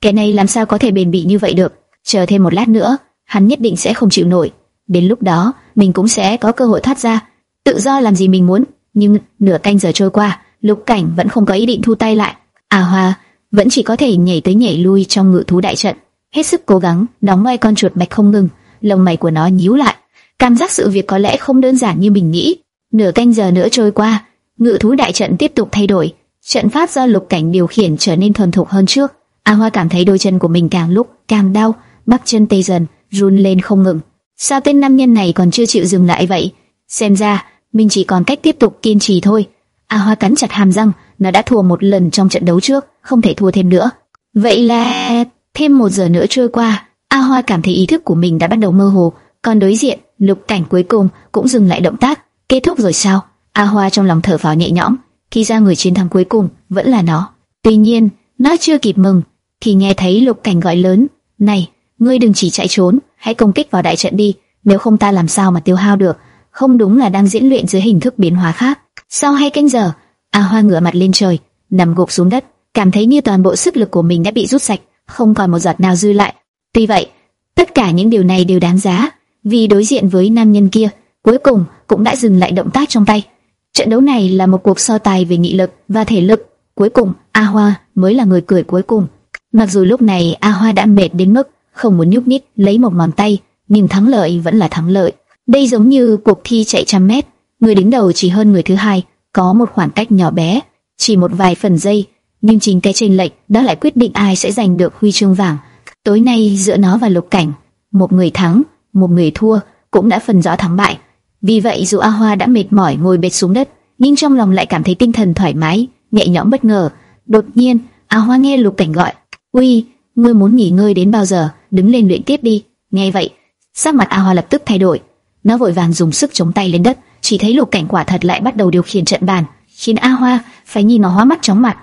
A: Kẻ này làm sao có thể bền bỉ như vậy được? Chờ thêm một lát nữa, hắn nhất định sẽ không chịu nổi. Đến lúc đó, mình cũng sẽ có cơ hội thoát ra, tự do làm gì mình muốn. Nhưng nửa canh giờ trôi qua, Lục Cảnh vẫn không có ý định thu tay lại. A Hoa vẫn chỉ có thể nhảy tới nhảy lui trong ngự thú đại trận, hết sức cố gắng đóng vai con chuột bạch không ngừng. Lông mày của nó nhíu lại, cảm giác sự việc có lẽ không đơn giản như mình nghĩ. Nửa canh giờ nữa trôi qua, ngự thú đại trận tiếp tục thay đổi, trận pháp do Lục Cảnh điều khiển trở nên thuần thục hơn trước. A Hoa cảm thấy đôi chân của mình càng lúc càng đau, bắp chân tê dần, run lên không ngừng. Sao tên nam nhân này còn chưa chịu dừng lại vậy? Xem ra mình chỉ còn cách tiếp tục kiên trì thôi. A Hoa cắn chặt hàm răng, nó đã thua một lần trong trận đấu trước, không thể thua thêm nữa. Vậy là thêm một giờ nữa trôi qua, A Hoa cảm thấy ý thức của mình đã bắt đầu mơ hồ, còn đối diện, Lục Cảnh cuối cùng cũng dừng lại động tác, kết thúc rồi sao? A Hoa trong lòng thở phào nhẹ nhõm, khi ra người chiến thắng cuối cùng vẫn là nó. Tuy nhiên, nó chưa kịp mừng, thì nghe thấy Lục Cảnh gọi lớn, "Này, ngươi đừng chỉ chạy trốn, hãy công kích vào đại trận đi, nếu không ta làm sao mà tiêu hao được?" Không đúng là đang diễn luyện dưới hình thức biến hóa khác. Sau hai canh giờ, A Hoa ngửa mặt lên trời, nằm gục xuống đất, cảm thấy như toàn bộ sức lực của mình đã bị rút sạch, không còn một giọt nào dư lại. Tuy vậy, tất cả những điều này đều đáng giá, vì đối diện với nam nhân kia, cuối cùng cũng đã dừng lại động tác trong tay. Trận đấu này là một cuộc so tài về nghị lực và thể lực, cuối cùng A Hoa mới là người cười cuối cùng. Mặc dù lúc này A Hoa đã mệt đến mức không muốn nhúc nhích lấy một ngón tay, nhưng thắng lợi vẫn là thắng lợi. Đây giống như cuộc thi chạy trăm mét, người đứng đầu chỉ hơn người thứ hai, có một khoảng cách nhỏ bé, chỉ một vài phần giây, nhưng chính cái chênh lệch đó lại quyết định ai sẽ giành được huy chương vàng. Tối nay giữa nó và Lục Cảnh, một người thắng, một người thua, cũng đã phần rõ thắng bại. Vì vậy dù A Hoa đã mệt mỏi ngồi bệt xuống đất, nhưng trong lòng lại cảm thấy tinh thần thoải mái, nhẹ nhõm bất ngờ. Đột nhiên, A Hoa nghe Lục Cảnh gọi, "Uy, ngươi muốn nghỉ ngơi đến bao giờ? Đứng lên luyện tiếp đi." Nghe vậy, sắc mặt A Hoa lập tức thay đổi, nó vội vàng dùng sức chống tay lên đất, chỉ thấy Lục Cảnh quả thật lại bắt đầu điều khiển trận bàn, khiến A Hoa phải nhìn nó hóa mắt chóng mặt.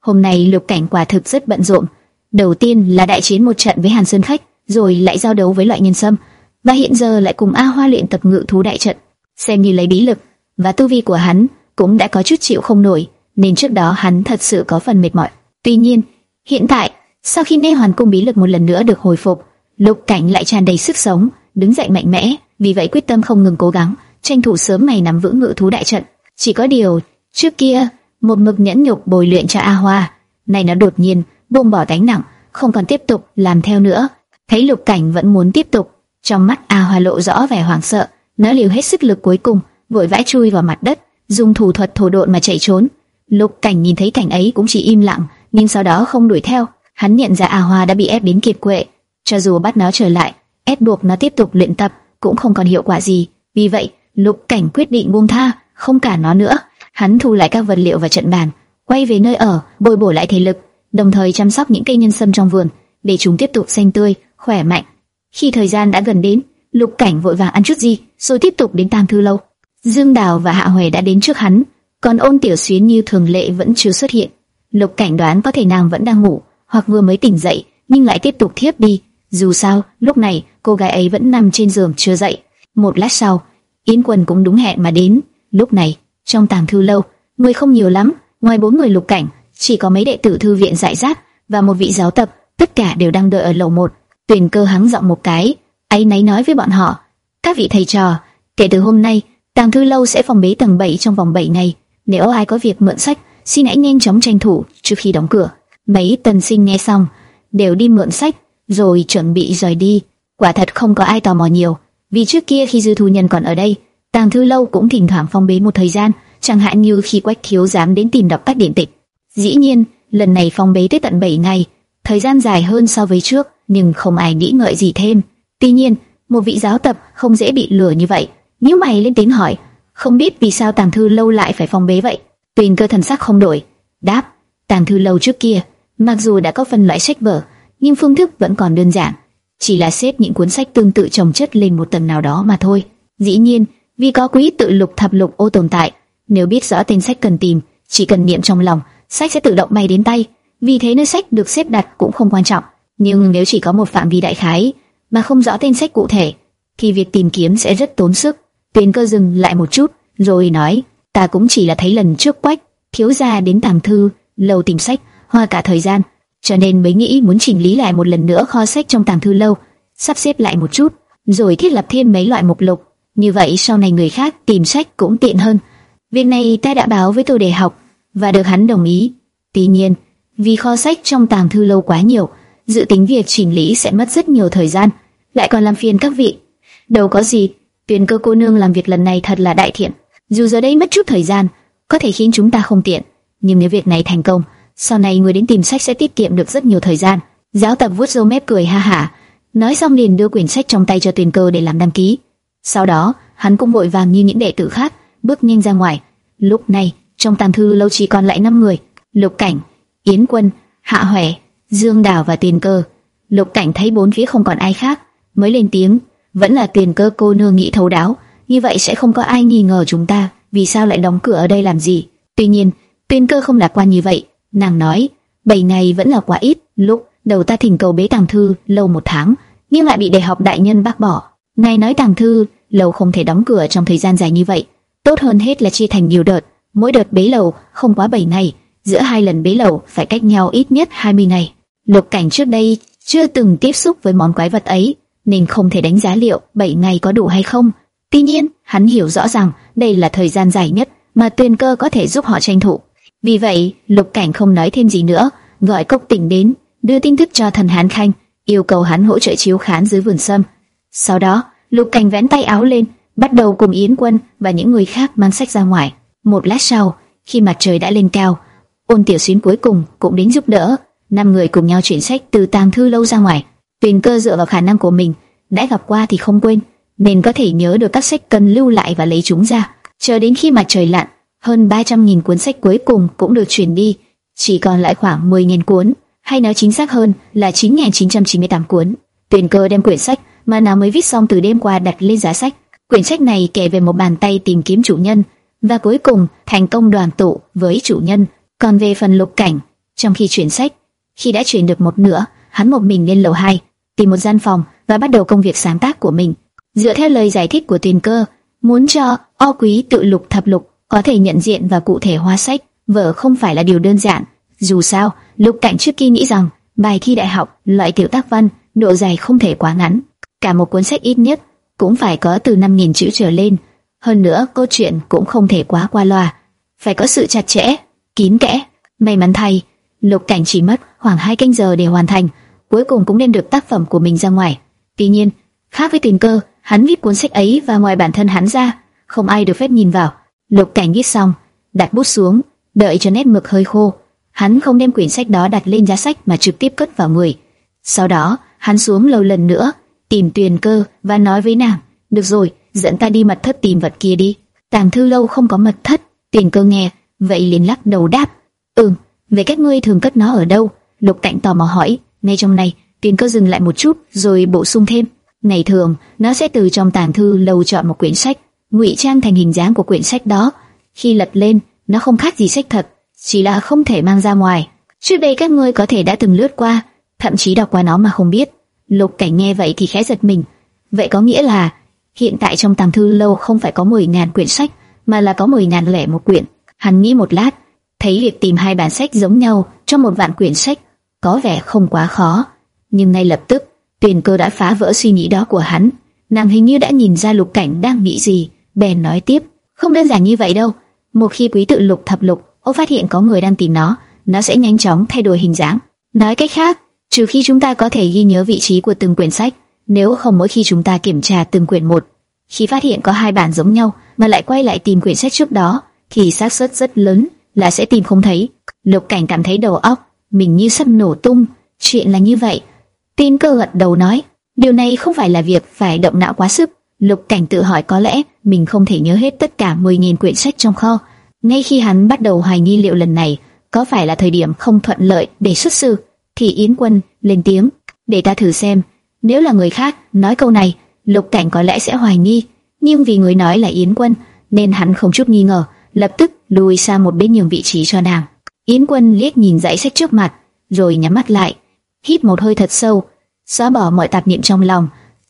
A: Hôm nay Lục Cảnh quả thực rất bận rộn. Đầu tiên là đại chiến một trận với Hàn Sơn Khách, rồi lại giao đấu với loại nhân sâm, và hiện giờ lại cùng A Hoa luyện tập ngự thú đại trận, xem như lấy bí lực và tu vi của hắn cũng đã có chút chịu không nổi, nên trước đó hắn thật sự có phần mệt mỏi. Tuy nhiên, hiện tại, sau khi Nê Hoàn cung bí lực một lần nữa được hồi phục, Lục Cảnh lại tràn đầy sức sống, đứng dậy mạnh mẽ, vì vậy quyết tâm không ngừng cố gắng, tranh thủ sớm ngày nắm vững ngự thú đại trận. Chỉ có điều, trước kia, một mực nhẫn nhục bồi luyện cho A Hoa, này nó đột nhiên buông bỏ đánh nặng, không còn tiếp tục làm theo nữa. Thấy Lục Cảnh vẫn muốn tiếp tục, trong mắt A Hoa lộ rõ vẻ hoảng sợ, nó liều hết sức lực cuối cùng, vội vã chui vào mặt đất, dùng thủ thuật thổ độn mà chạy trốn. Lục Cảnh nhìn thấy cảnh ấy cũng chỉ im lặng, nhưng sau đó không đuổi theo. Hắn nhận ra A Hoa đã bị ép đến kiệt quệ, cho dù bắt nó trở lại, ép buộc nó tiếp tục luyện tập cũng không còn hiệu quả gì. Vì vậy, Lục Cảnh quyết định buông tha, không cả nó nữa. Hắn thu lại các vật liệu và trận bàn, quay về nơi ở, bồi bổ lại thể lực, đồng thời chăm sóc những cây nhân sâm trong vườn, để chúng tiếp tục xanh tươi, khỏe mạnh. Khi thời gian đã gần đến, Lục Cảnh vội vàng ăn chút gì, rồi tiếp tục đến Tam Thư lâu. Dương Đào và Hạ Huệ đã đến trước hắn, còn Ôn Tiểu Xuyến như thường lệ vẫn chưa xuất hiện. Lục Cảnh đoán có thể nàng vẫn đang ngủ, hoặc vừa mới tỉnh dậy, nhưng lại tiếp tục thiếp đi. Dù sao, lúc này cô gái ấy vẫn nằm trên giường chưa dậy. Một lát sau, Yến Quân cũng đúng hẹn mà đến. Lúc này, trong tàng thư lâu, người không nhiều lắm, ngoài bốn người Lục Cảnh, chỉ có mấy đệ tử thư viện dạy rác và một vị giáo tập, tất cả đều đang đợi ở lầu một. Tuyền Cơ hắng giọng một cái, ấy nấy nói với bọn họ: "Các vị thầy trò, kể từ hôm nay, tàng thư lâu sẽ phòng bế tầng 7 trong vòng 7 ngày. Nếu ai có việc mượn sách, xin hãy nhanh chóng tranh thủ trước khi đóng cửa." Mấy tần sinh nghe xong, đều đi mượn sách, rồi chuẩn bị rời đi. Quả thật không có ai tò mò nhiều, vì trước kia khi dư thu nhân còn ở đây, tàng thư lâu cũng thỉnh thoảng phong bế một thời gian, chẳng hạn như khi quách thiếu dám đến tìm đọc các điện tịch. Dĩ nhiên, lần này phong bế tới tận 7 ngày, thời gian dài hơn so với trước, nhưng không ai nghĩ ngợi gì thêm. Tuy nhiên, một vị giáo tập không dễ bị lừa như vậy. Nếu mày lên tiếng hỏi, không biết vì sao tàng thư lâu lại phải phong bế vậy? Tuyền cơ thần sắc không đổi, đáp, tàng thư lâu trước kia, mặc dù đã có phân loại sách vở, nhưng phương thức vẫn còn đơn giản, chỉ là xếp những cuốn sách tương tự chồng chất lên một tầng nào đó mà thôi. Dĩ nhiên, vì có quý tự lục thập lục ô tồn tại, nếu biết rõ tên sách cần tìm, chỉ cần niệm trong lòng, sách sẽ tự động bay đến tay. Vì thế nơi sách được xếp đặt cũng không quan trọng. Nhưng nếu chỉ có một phạm vi đại khái mà không rõ tên sách cụ thể, thì việc tìm kiếm sẽ rất tốn sức. Tuyền cơ dừng lại một chút, rồi nói, ta cũng chỉ là thấy lần trước quách thiếu gia đến tàng thư, lâu tìm sách, hoa cả thời gian, cho nên mới nghĩ muốn chỉnh lý lại một lần nữa kho sách trong tàng thư lâu, sắp xếp lại một chút, rồi thiết lập thêm mấy loại mục lục. Như vậy sau này người khác tìm sách cũng tiện hơn. Việc này ta đã báo với tôi để học và được hắn đồng ý. Tuy nhiên, vì kho sách trong tàng thư lâu quá nhiều, dự tính việc chỉnh lý sẽ mất rất nhiều thời gian, lại còn làm phiền các vị. Đâu có gì, tuyển cơ cô nương làm việc lần này thật là đại thiện. Dù giờ đây mất chút thời gian, có thể khiến chúng ta không tiện, nhưng nếu việc này thành công, sau này người đến tìm sách sẽ tiết kiệm được rất nhiều thời gian. Giáo tập vuốt râu mép cười ha hả, nói xong liền đưa quyển sách trong tay cho tuyển cơ để làm đăng ký. Sau đó, hắn cũng vội vàng như những đệ tử khác, bước nhanh ra ngoài. Lúc này, trong tàng thư lâu chỉ còn lại 5 người: Lục Cảnh, Yến Quân, Hạ Hoè, Dương Đào và Tiền Cơ. Lục Cảnh thấy bốn phía không còn ai khác, mới lên tiếng, vẫn là Tiền Cơ cô nương nghĩ thấu đáo, như vậy sẽ không có ai nghi ngờ chúng ta, vì sao lại đóng cửa ở đây làm gì? Tuy nhiên, Tiền Cơ không lạc quan như vậy, nàng nói, bảy ngày vẫn là quá ít, lúc đầu ta thỉnh cầu bế tàng thư lâu một tháng, nhưng lại bị đại học đại nhân bác bỏ. Ngài nói tàng thư lâu không thể đóng cửa trong thời gian dài như vậy, tốt hơn hết là chia thành nhiều đợt, mỗi đợt bế lầu không quá bảy ngày, giữa hai lần bế lầu phải cách nhau ít nhất 20 ngày. Lục Cảnh trước đây chưa từng tiếp xúc với món quái vật ấy, nên không thể đánh giá liệu 7 ngày có đủ hay không. Tuy nhiên, hắn hiểu rõ rằng đây là thời gian dài nhất mà Tuyên Cơ có thể giúp họ tranh thủ. Vì vậy, Lục Cảnh không nói thêm gì nữa, gọi Cốc Tỉnh đến, đưa tin tức cho thần Hán Khanh, yêu cầu hắn hỗ trợ chiếu khán dưới vườn sâm. Sau đó, Lục Cảnh vén tay áo lên, bắt đầu cùng Yến Quân và những người khác mang sách ra ngoài. Một lát sau, khi mặt trời đã lên cao, Ôn Tiểu Xuyến cuối cùng cũng đến giúp đỡ. Năm người cùng nhau chuyển sách từ tàng thư lâu ra ngoài. Tuyền Cơ dựa vào khả năng của mình, đã gặp qua thì không quên, nên có thể nhớ được các sách cần lưu lại và lấy chúng ra. Chờ đến khi mặt trời lặn, hơn 300.000 cuốn sách cuối cùng cũng được chuyển đi, chỉ còn lại khoảng 10.000 cuốn, hay nói chính xác hơn là 9.998 cuốn. Tuyền Cơ đem quyển sách mà nào mới viết xong từ đêm qua đặt lên giá sách. Quyển sách này kể về một bàn tay tìm kiếm chủ nhân và cuối cùng thành công đoàn tụ với chủ nhân. Còn về phần lục cảnh, trong khi chuyển sách, khi đã chuyển được một nửa, hắn một mình lên lầu 2, tìm một gian phòng và bắt đầu công việc sáng tác của mình. Dựa theo lời giải thích của Tuyền Cơ, muốn cho O Quý tự lục thập lục có thể nhận diện và cụ thể hóa sách, vở không phải là điều đơn giản. Dù sao, Lục Cảnh trước kia nghĩ rằng bài thi đại học loại tiểu tác văn độ dài không thể quá ngắn. Cả một cuốn sách ít nhất cũng phải có từ 5.000 chữ trở lên. Hơn nữa, câu chuyện cũng không thể quá qua loa, phải có sự chặt chẽ, kín kẽ. May mắn thay, Lục Cảnh chỉ mất khoảng 2 canh giờ để hoàn thành, cuối cùng cũng đem được tác phẩm của mình ra ngoài. Tuy nhiên, khác với tình cơ, hắn viết cuốn sách ấy và ngoài bản thân hắn ra, không ai được phép nhìn vào. Lục Cảnh viết xong, đặt bút xuống, đợi cho nét mực hơi khô, hắn không đem quyển sách đó đặt lên giá sách mà trực tiếp cất vào người. Sau đó, hắn xuống lầu lần nữa, tìm Tuyền Cơ và nói với nàng, "Được rồi, dẫn ta đi mật thất tìm vật kia đi." Tàng thư lâu không có mật thất, Tuyền Cơ nghe, vậy liền lắc đầu đáp, "Ừm, về các ngươi thường cất nó ở đâu?" Lục Cảnh tò mò hỏi. Ngay trong này, Tuyền Cơ dừng lại một chút, rồi bổ sung thêm, "Ngày thường, nó sẽ từ trong tàng thư lâu chọn một quyển sách, ngụy trang thành hình dáng của quyển sách đó. Khi lật lên, nó không khác gì sách thật, chỉ là không thể mang ra ngoài. Trước đây các ngươi có thể đã từng lướt qua, thậm chí đọc qua nó mà không biết." Lục Cảnh nghe vậy thì khẽ giật mình. Vậy có nghĩa là hiện tại trong tàng thư lâu không phải có 10 ngàn quyển sách, mà là có 10 ngàn lẻ một quyển. Hắn nghĩ một lát, thấy việc tìm hai bản sách giống nhau trong một vạn quyển sách có vẻ không quá khó, nhưng ngay lập tức, Tuyền Cơ đã phá vỡ suy nghĩ đó của hắn. Nàng hình như đã nhìn ra Lục Cảnh đang nghĩ gì, bèn nói tiếp, không đơn giản như vậy đâu. Một khi quý tự lục thập lục, ô phát hiện có người đang tìm nó, nó sẽ nhanh chóng thay đổi hình dáng. Nói cách khác, trừ khi chúng ta có thể ghi nhớ vị trí của từng quyển sách, nếu không mỗi khi chúng ta kiểm tra từng quyển một, khi phát hiện có hai bản giống nhau mà lại quay lại tìm quyển sách trước đó, thì xác suất rất lớn là sẽ tìm không thấy. Lục Cảnh cảm thấy đầu óc mình như sắp nổ tung. Chuyện là như vậy. Tin cơ gật đầu nói, điều này không phải là việc phải động não quá sức. Lục Cảnh tự hỏi có lẽ mình không thể nhớ hết tất cả 10.000 quyển sách trong kho. Ngay khi hắn bắt đầu hoài nghi liệu lần này có phải là thời điểm không thuận lợi để xuất sư, thì Yến Quân lên tiếng, để ta thử xem. Nếu là người khác nói câu này, Lục Cảnh có lẽ sẽ hoài nghi, nhưng vì người nói là Yến Quân, nên hắn không chút nghi ngờ, lập tức lùi sang một bên nhường vị trí cho nàng. Yến Quân liếc nhìn dãy sách trước mặt, rồi nhắm mắt lại, hít một hơi thật sâu, xóa bỏ mọi tạp niệm trong lòng.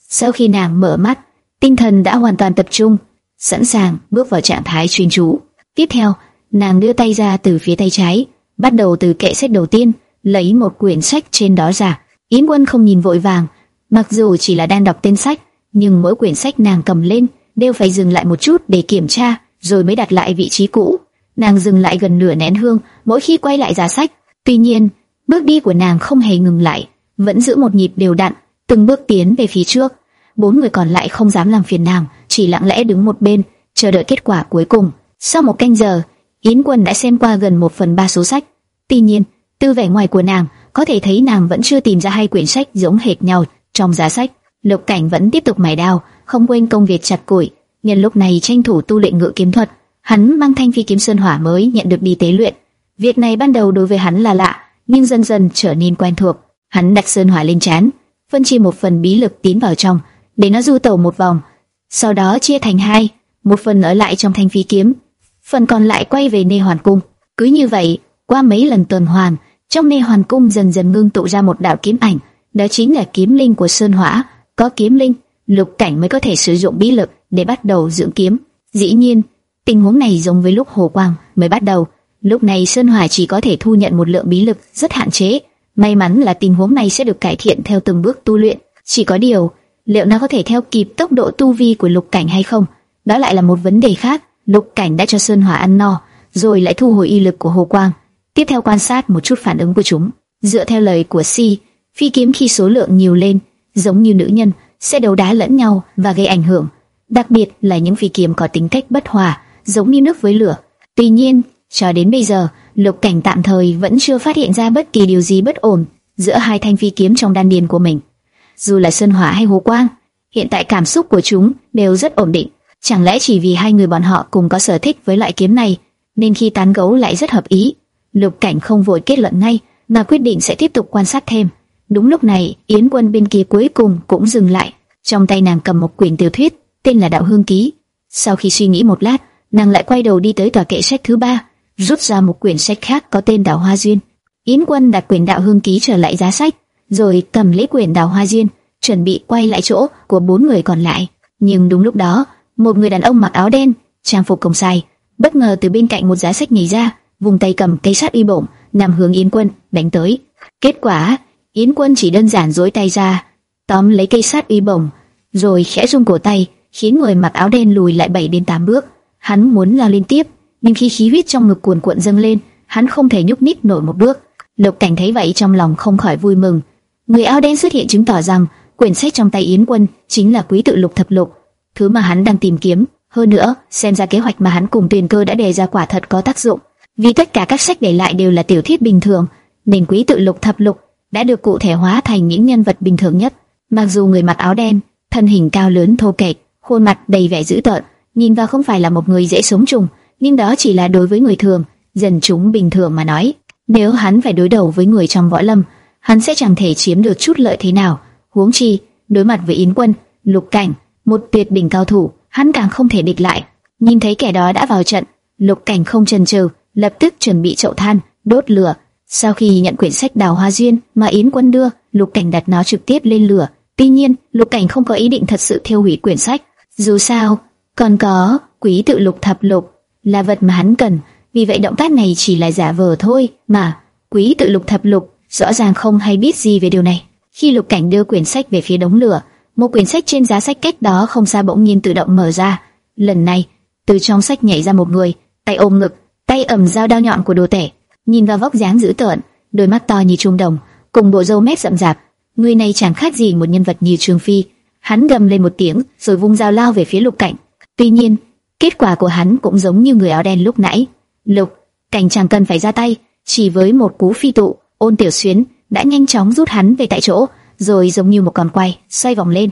A: Sau khi nàng mở mắt, tinh thần đã hoàn toàn tập trung, sẵn sàng bước vào trạng thái chuyên chú. Tiếp theo, nàng đưa tay ra từ phía tay trái, bắt đầu từ kệ sách đầu tiên, lấy một quyển sách trên đó ra. Yến Quân không nhìn vội vàng, mặc dù chỉ là đang đọc tên sách, nhưng mỗi quyển sách nàng cầm lên đều phải dừng lại một chút để kiểm tra, rồi mới đặt lại vị trí cũ. Nàng dừng lại gần nửa nén hương mỗi khi quay lại giá sách. Tuy nhiên, bước đi của nàng không hề ngừng lại, vẫn giữ một nhịp đều đặn, từng bước tiến về phía trước. Bốn người còn lại không dám làm phiền nàng, chỉ lặng lẽ đứng một bên, chờ đợi kết quả cuối cùng. Sau một canh giờ, Yến Quân đã xem qua gần một phần ba số sách. Tuy nhiên, từ vẻ ngoài của nàng, có thể thấy nàng vẫn chưa tìm ra hai quyển sách giống hệt nhau trong giá sách. Lục Cảnh vẫn tiếp tục mài đao, không quên công việc chặt củi. Nhân lúc này tranh thủ tu luyện ngự kiếm thuật, hắn mang thanh phi kiếm sơn hỏa mới nhận được đi tế luyện. Việc này ban đầu đối với hắn là lạ, nhưng dần dần trở nên quen thuộc. Hắn đặt sơn hỏa lên chán, phân chia một phần bí lực tiến vào trong, để nó du tẩu một vòng. Sau đó chia thành hai, một phần ở lại trong thanh phi kiếm, phần còn lại quay về nê hoàn cung. Cứ như vậy, qua mấy lần tuần hoàn, trong nê hoàn cung dần dần ngưng tụ ra một đạo kiếm ảnh, đó chính là kiếm linh của sơn hỏa. Có kiếm linh, lục cảnh mới có thể sử dụng bí lực để bắt đầu dưỡng kiếm. Dĩ nhiên, tình huống này giống với lúc hồ quang mới bắt đầu. Lúc này sơn hỏa chỉ có thể thu nhận một lượng bí lực rất hạn chế. May mắn là tình huống này sẽ được cải thiện theo từng bước tu luyện. Chỉ có điều, liệu nó có thể theo kịp tốc độ tu vi của lục cảnh hay không? Đó lại là một vấn đề khác. Lục cảnh đã cho sơn hỏa ăn no, rồi lại thu hồi y lực của hồ quang. Tiếp theo quan sát một chút phản ứng của chúng. Dựa theo lời của Si, phi kiếm khi số lượng nhiều lên, giống như nữ nhân, sẽ đấu đá lẫn nhau và gây ảnh hưởng. Đặc biệt là những phi kiếm có tính cách bất hòa, giống như nước với lửa. Tuy nhiên, cho đến bây giờ, Lục Cảnh tạm thời vẫn chưa phát hiện ra bất kỳ điều gì bất ổn giữa hai thanh phi kiếm trong đan điền của mình. Dù là sơn hỏa hay hồ quang, hiện tại cảm xúc của chúng đều rất ổn định. Chẳng lẽ chỉ vì hai người bọn họ cùng có sở thích với loại kiếm này, nên khi tán gẫu lại rất hợp ý? Lục Cảnh không vội kết luận ngay, mà quyết định sẽ tiếp tục quan sát thêm. Đúng lúc này, Yến Quân bên kia cuối cùng cũng dừng lại. Trong tay nàng cầm một quyển tiểu thuyết, tên là Đạo Hương Ký. Sau khi suy nghĩ một lát, nàng lại quay đầu đi tới tòa kệ sách thứ ba, rút ra một quyển sách khác có tên Đạo Hoa Duyên. Yến Quân đặt quyển Đạo Hương Ký trở lại giá sách, rồi cầm lấy quyển đào Hoa Duyên, chuẩn bị quay lại chỗ của bốn người còn lại. Nhưng đúng lúc đó, một người đàn ông mặc áo đen, trang phục công sai, bất ngờ từ bên cạnh một giá sách nhảy ra, vùng tay cầm cây sắt y bổng, nằm hướng Yến Quân đánh tới. Kết quả Yến Quân chỉ đơn giản duỗi tay ra, tóm lấy cây sát y bổng, rồi khẽ rung cổ tay, khiến người mặc áo đen lùi lại 7 đến 8 bước. Hắn muốn lao liên tiếp, nhưng khi khí huyết trong ngực cuồn cuộn dâng lên, hắn không thể nhúc nhích nổi một bước. Lục Cảnh thấy vậy trong lòng không khỏi vui mừng. Người áo đen xuất hiện chứng tỏ rằng quyển sách trong tay Yến Quân chính là quý tự lục thập lục, thứ mà hắn đang tìm kiếm. Hơn nữa, xem ra kế hoạch mà hắn cùng Tuyền Cơ đã đề ra quả thật có tác dụng. Vì tất cả các sách để lại đều là tiểu thuyết bình thường, nên quý tự lục thập lục đã được cụ thể hóa thành những nhân vật bình thường nhất. Mặc dù người mặc áo đen, thân hình cao lớn thô kệch, khuôn mặt đầy vẻ dữ tợn, nhìn vào không phải là một người dễ sống chung, nhưng đó chỉ là đối với người thường, dân chúng bình thường mà nói. Nếu hắn phải đối đầu với người trong võ lâm, hắn sẽ chẳng thể chiếm được chút lợi thế nào. Huống chi, đối mặt với Yến Quân, Lục Cảnh, một tuyệt đỉnh cao thủ, hắn càng không thể địch lại. Nhìn thấy kẻ đó đã vào trận, Lục Cảnh không chần chừ, lập tức chuẩn bị chậu than, đốt lửa. Sau khi nhận quyển sách Đào Hoa Duyên mà Yến Quân đưa, Lục Cảnh đặt nó trực tiếp lên lửa. Tuy nhiên, Lục Cảnh không có ý định thật sự thiêu hủy quyển sách. Dù sao, còn có Quý tự lục thập lục là vật mà hắn cần, vì vậy động tác này chỉ là giả vờ thôi. Mà Quý tự lục thập lục rõ ràng không hay biết gì về điều này. Khi Lục Cảnh đưa quyển sách về phía đống lửa, một quyển sách trên giá sách cách đó không xa bỗng nhiên tự động mở ra. Lần này, từ trong sách nhảy ra một người, tay ôm ngực, tay ẩm dao đao nhọn của đồ tể, nhìn vào vóc dáng dữ tợn, đôi mắt to như trung đồng, cùng bộ râu mép rậm rạp, người này chẳng khác gì một nhân vật như Trường Phi. Hắn gầm lên một tiếng, rồi vung dao lao về phía Lục Cảnh. Tuy nhiên, kết quả của hắn cũng giống như người áo đen lúc nãy. Lục Cảnh chẳng cần phải ra tay, chỉ với một cú phi tụ, ôn tiểu xuyến đã nhanh chóng rút hắn về tại chỗ, rồi giống như một con quay xoay vòng lên,